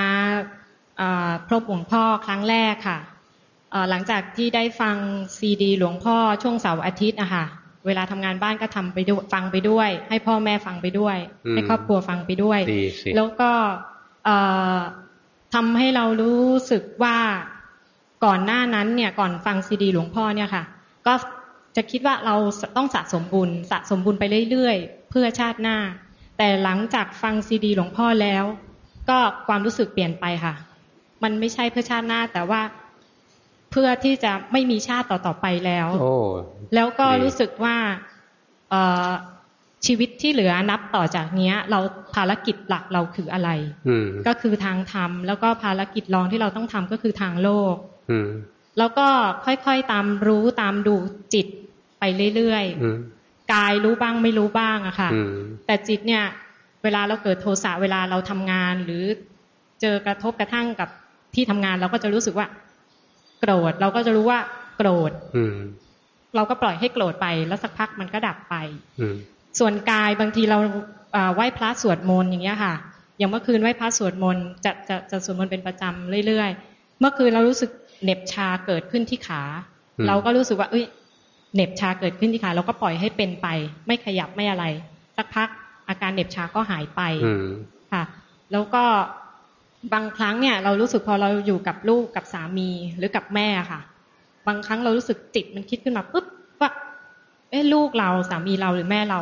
เอ่อพบหลวงพ่อครั้งแรกค่ะเอ่อหลังจากที่ได้ฟังซีดี หลวงพ่อช่วงเสาร์อาทิตย์อะค่ะ เวลาทำงานบ้านก็ทำไปด้วยฟังไปด้วย ให้พ่อแม่ฟังไปด้วยอืมให้ครอบครัวฟังไปด้วยดีสิแล้วก็เอ่อทำให้เรารู้สึกว่าก่อนหน้านั้นเนี่ยก่อนฟังซีดี หลวงพ่อเนี่ยค่ะ ก็จะคิดว่าเราต้องสะสมบุญสะสมบุญไปเรื่อยๆ เพื่อชาติหน้า แต่หลังจากฟังซีดี หลวงพ่อแล้ว ก็ความรู้สึกเปลี่ยนไปค่ะ มันไม่ใช่เพื่อชาติหน้า แต่ว่า เพื่อที่จะไม่มีชาติต่อๆไปแล้ว โอ้แล้วก็ดีรู้สึกว่าเอ่อชีวิตที่เหลือนับต่อจากเนี้ย เราภารกิจหลักเราคืออะไรอืมก็คือทางธรรมแล้วก็ภารกิจรองที่เราต้องทำก็คือทางโลกอืมแล้วก็ค่อยๆตามรู้ตามดูจิตไปเรื่อยอืมๆกายรู้บ้างไม่รู้บ้างอะค่ะอืมแต่จิตเนี่ย เวลาเราเกิดโทสะเวลาเราทำงาน หรือเจอกระทบกระทั่งกับที่ทำงานเราก็จะรู้สึกว่า โกรธ เราก็จะรู้ว่าโกรธอืมเราก็ปล่อยให้โกรธไป แล้วสักพักมันก็ดับไปอืมส่วนกายบางทีเราเอ่อไหว้พระสวดมนต์อย่างเงี้ยค่ะ อย่างเมื่อคืนไหว้พระสวดมนต์จะจะจะสวดมนต์เป็นประจำเรื่อยๆเมื่อคืนเรารู้สึกเหน็บชาเกิดขึ้นที่ขาอืมเราก็รู้สึกว่า เอ้ยเหน็บชาเกิดขึ้นที่ขาเราก็ปล่อยให้เป็นไป ไม่ขยับไม่อะไร สักพักอาการเหน็บชาก็หายไปอืมค่ะ แล้วก็ บางครั้งเนี่ยเรารู้สึกพอเราอยู่กับลูกกับสามีหรือกับแม่ค่ะ บางครั้งเรารู้สึกจิตมันคิดขึ้นมาปุ๊บว่าเอ้ลูกเราสามีเราหรือแม่เรา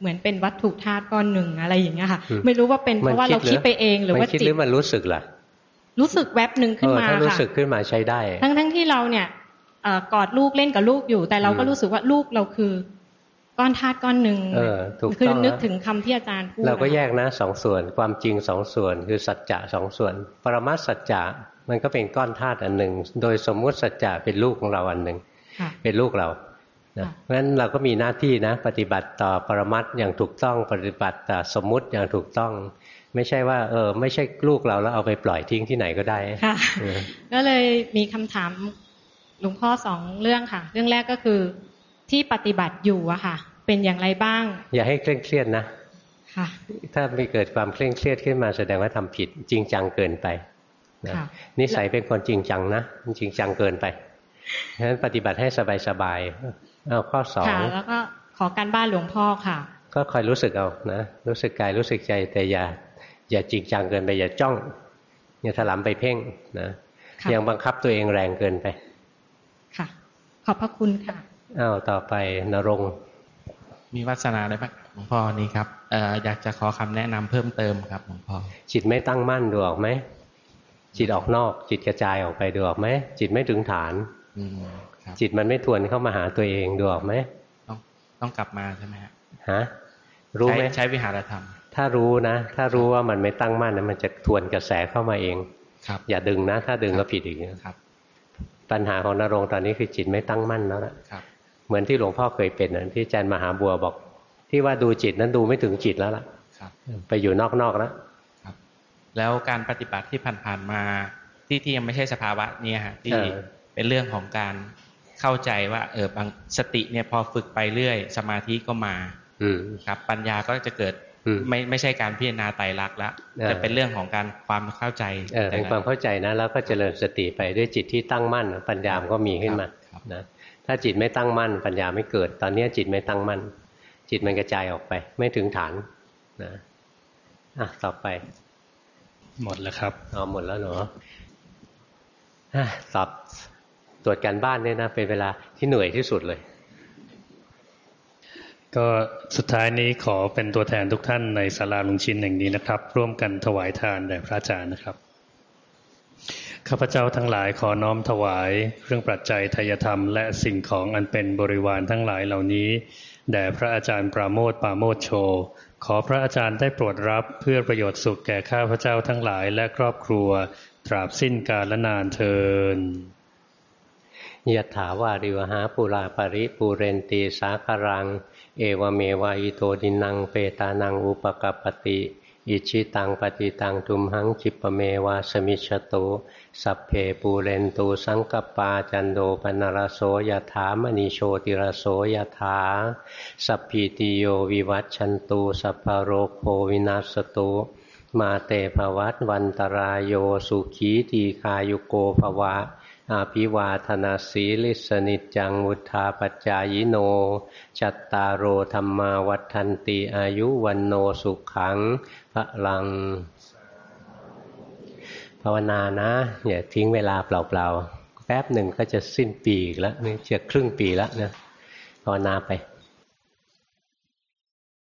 เหมือนเป็นวัตถุธาตุก้อนหนึ่งอะไรอย่างเงี้ยค่ะอืมไม่รู้ว่าเป็นเพราะว่าเราคิดไปเองหรือว่ามันคิดจิหตรือมันรู้สึกล่ะรู้สึกแวบหนึ่งเอขึ้นอมาถ้ารู้ค่ะสึกขึ้นมาใช้ได้ ทั้งทั้งที่เราเนี่ยเอ่อกอดลูกเล่นกับลูกอยู่ แต่เราก็อืมรู้สึกว่าลูกเราคือ ก้อนธาตุก้อนหนึ่งเออถูกคือต้องนึกนะถึงคำที่อาจารย์พูดเราก็นะคะแยกนะสองส่วน ความจริงสองส่วน คือสัจจะสองส่วน ปรมัตถสัจจะมันก็เป็นก้อนธาตุอันหนึ่ง โดยสมมุติสัจจะเป็นลูกของเราอันหนึ่งค่ะเป็นลูกเรานะเพราะฉะนั้นเราก็มีหน้าที่นะ ปฏิบัติต่อปรมัตถ์อย่างถูกต้องปฏิบัติต่อสมมุติอย่างถูกต้อง ไม่ใช่ว่า เออ ไม่ใช่ลูกเราแล้วเอาไปปล่อยทิ้งที่ไหนก็ได้ค่ะเออก็เลยมีคำถามหลวงพ่อสองเรื่องค่ะ เรื่องแรกก็คือ ที่ปฏิบัติอยู่อะค่ะ เป็นอย่างไรบ้าง อย่าให้เคร่งเครียดนะค่ะถ้ามีเกิดความเคร่งเครียดขึ้นมาแสดงว่าทำผิดจริงจังเกินไปนะค่ะนิสัยเป็นคนจริงจังนะจริงจังเกินไปฉะนั้นปฏิบัติให้สบายๆเอาข้อสองค่ะแล้วก็ขอการบ้านหลวงพ่อค่ะ ก็คอยรู้สึกเอานะรู้สึกกายรู้สึกใจแต่อย่าอย่าจริงจังเกินไปอย่าจ้องอย่าถลำไปเพ่งนะค่ะยังบังคับตัวเองแรงเกินไป ค่ะ ขอบพระคุณค่ะ อ้าวต่อไปนรงค์มีวาสนาได้ไหมหลวงพ่อนี่ครับเอ่ออยากจะขอคำแนะนำเพิ่มเติมครับหลวงพ่อจิตไม่ตั้งมั่นดูออกไหมจิตออกนอก จิตกระจายออกไปดูออกไหมจิตไม่ถึงฐานอืมครับจิตมันไม่ทวนเข้ามาหาตัวเองดูออกไหมต้องต้องกลับมาใช่ไหมฮะฮะรู้ไหมใช้ใช้วิหารธรรม ถ้ารู้นะ ถ้ารู้ว่ามันไม่ตั้งมั่นนะมันจะทวนกระแสเข้ามาเองครับ อย่าดึงนะ ถ้าดึงก็ผิดอีกนะครับ ปัญหาของนรงค์ตอนนี้คือจิตไม่ตั้งมั่นแล้วล่ะครับ เหมือนที่หลวงพ่อเคยเป็นนะที่อาจารย์มหาบัวบอก ที่ว่าดูจิตนั้นดูไม่ถึงจิตแล้วล่ะครับไปอยู่นอกๆแล้วแล้วการปฏิบัติที่ผ่านๆมาที่ที่ยังไม่ใช่สภาวะเนี่ยฮะที่เออเป็นเรื่องของการเข้าใจว่า เออบางสติเนี่ยพอฝึกไปเรื่อย สมาธิก็มา อืมครับ ปัญญาก็จะเกิดอืมไม่ไม่ใช่การพิจารณาไตรลักษณ์ละเออจะเป็นเรื่องของการความเข้าใจเออเป็นความเข้าใจนะ แล้วก็เจริญสติไปด้วยจิตที่ตั้งมั่นปัญญามันก็มีขึ้นมานะ ถ้าจิตไม่ตั้งมั่น ปัญญาไม่เกิด ตอนนี้จิตไม่ตั้งมั่น จิตมันกระจายออกไป ไม่ถึงฐานนะอะต่อไป หมดแล้วครับอ๋อหมดแล้วเนาะอะตอบตรวจการบ้านเนี่ยนะเป็นเวลาที่เหนื่อยที่สุดเลย ก็สุดท้ายนี้ขอเป็นตัวแทนทุกท่านในศาลาลุงชินแห่งนี้นะครับ ร่วมกันถวายทานแด่พระอาจารย์นะครับ ข้าพเจ้าทั้งหลายขอน้อมถวาย เครื่องปัจจัยทายธรรม และสิ่งของอันเป็นบริวารทั้งหลายเหล่านี้แด่พระอาจารย์ปราโมทปราโมทโช ขอพระอาจารย์ได้โปรดรับเพื่อประโยชน์สุขแก่ข้าพเจ้าทั้งหลายและครอบครัว ตราบสิ้นกาลนานเทินยะถาวาริวหาปุราปริปูเรนตีสาคารัง เอวเมวะอิโตดินังเปตานังอุปกปปติ อิจฉิตังปัตถิตัง ตุมหัง ขิปปะเมวะ สะมิชฌะตุ สัพเพปูเรนตุ สังกัปปาจันโท ปัณณะระโส ยะถา มะณิ โชติระโส ยะถา สัพพีติโยวิวัชชันตุ สัพพะโรโควินัสสะตุมาเต ภะวัตวันตะราโยสุขี ทีฆายุโก ภะวะ อะภิวาทะนะสีลิสสะ นิจจัง วุฑฒาปะจายิโน จัตตารโอธรรมาวัฏันติอายุวันโนสุขังพระลัง ภาวนานะอย่าทิ้งเวลาเปล่าๆแป๊บหนึ่งก็จะสิ้นปีอีกแล้วนี่จะครึ่งปีแล้วนะภาวนาไป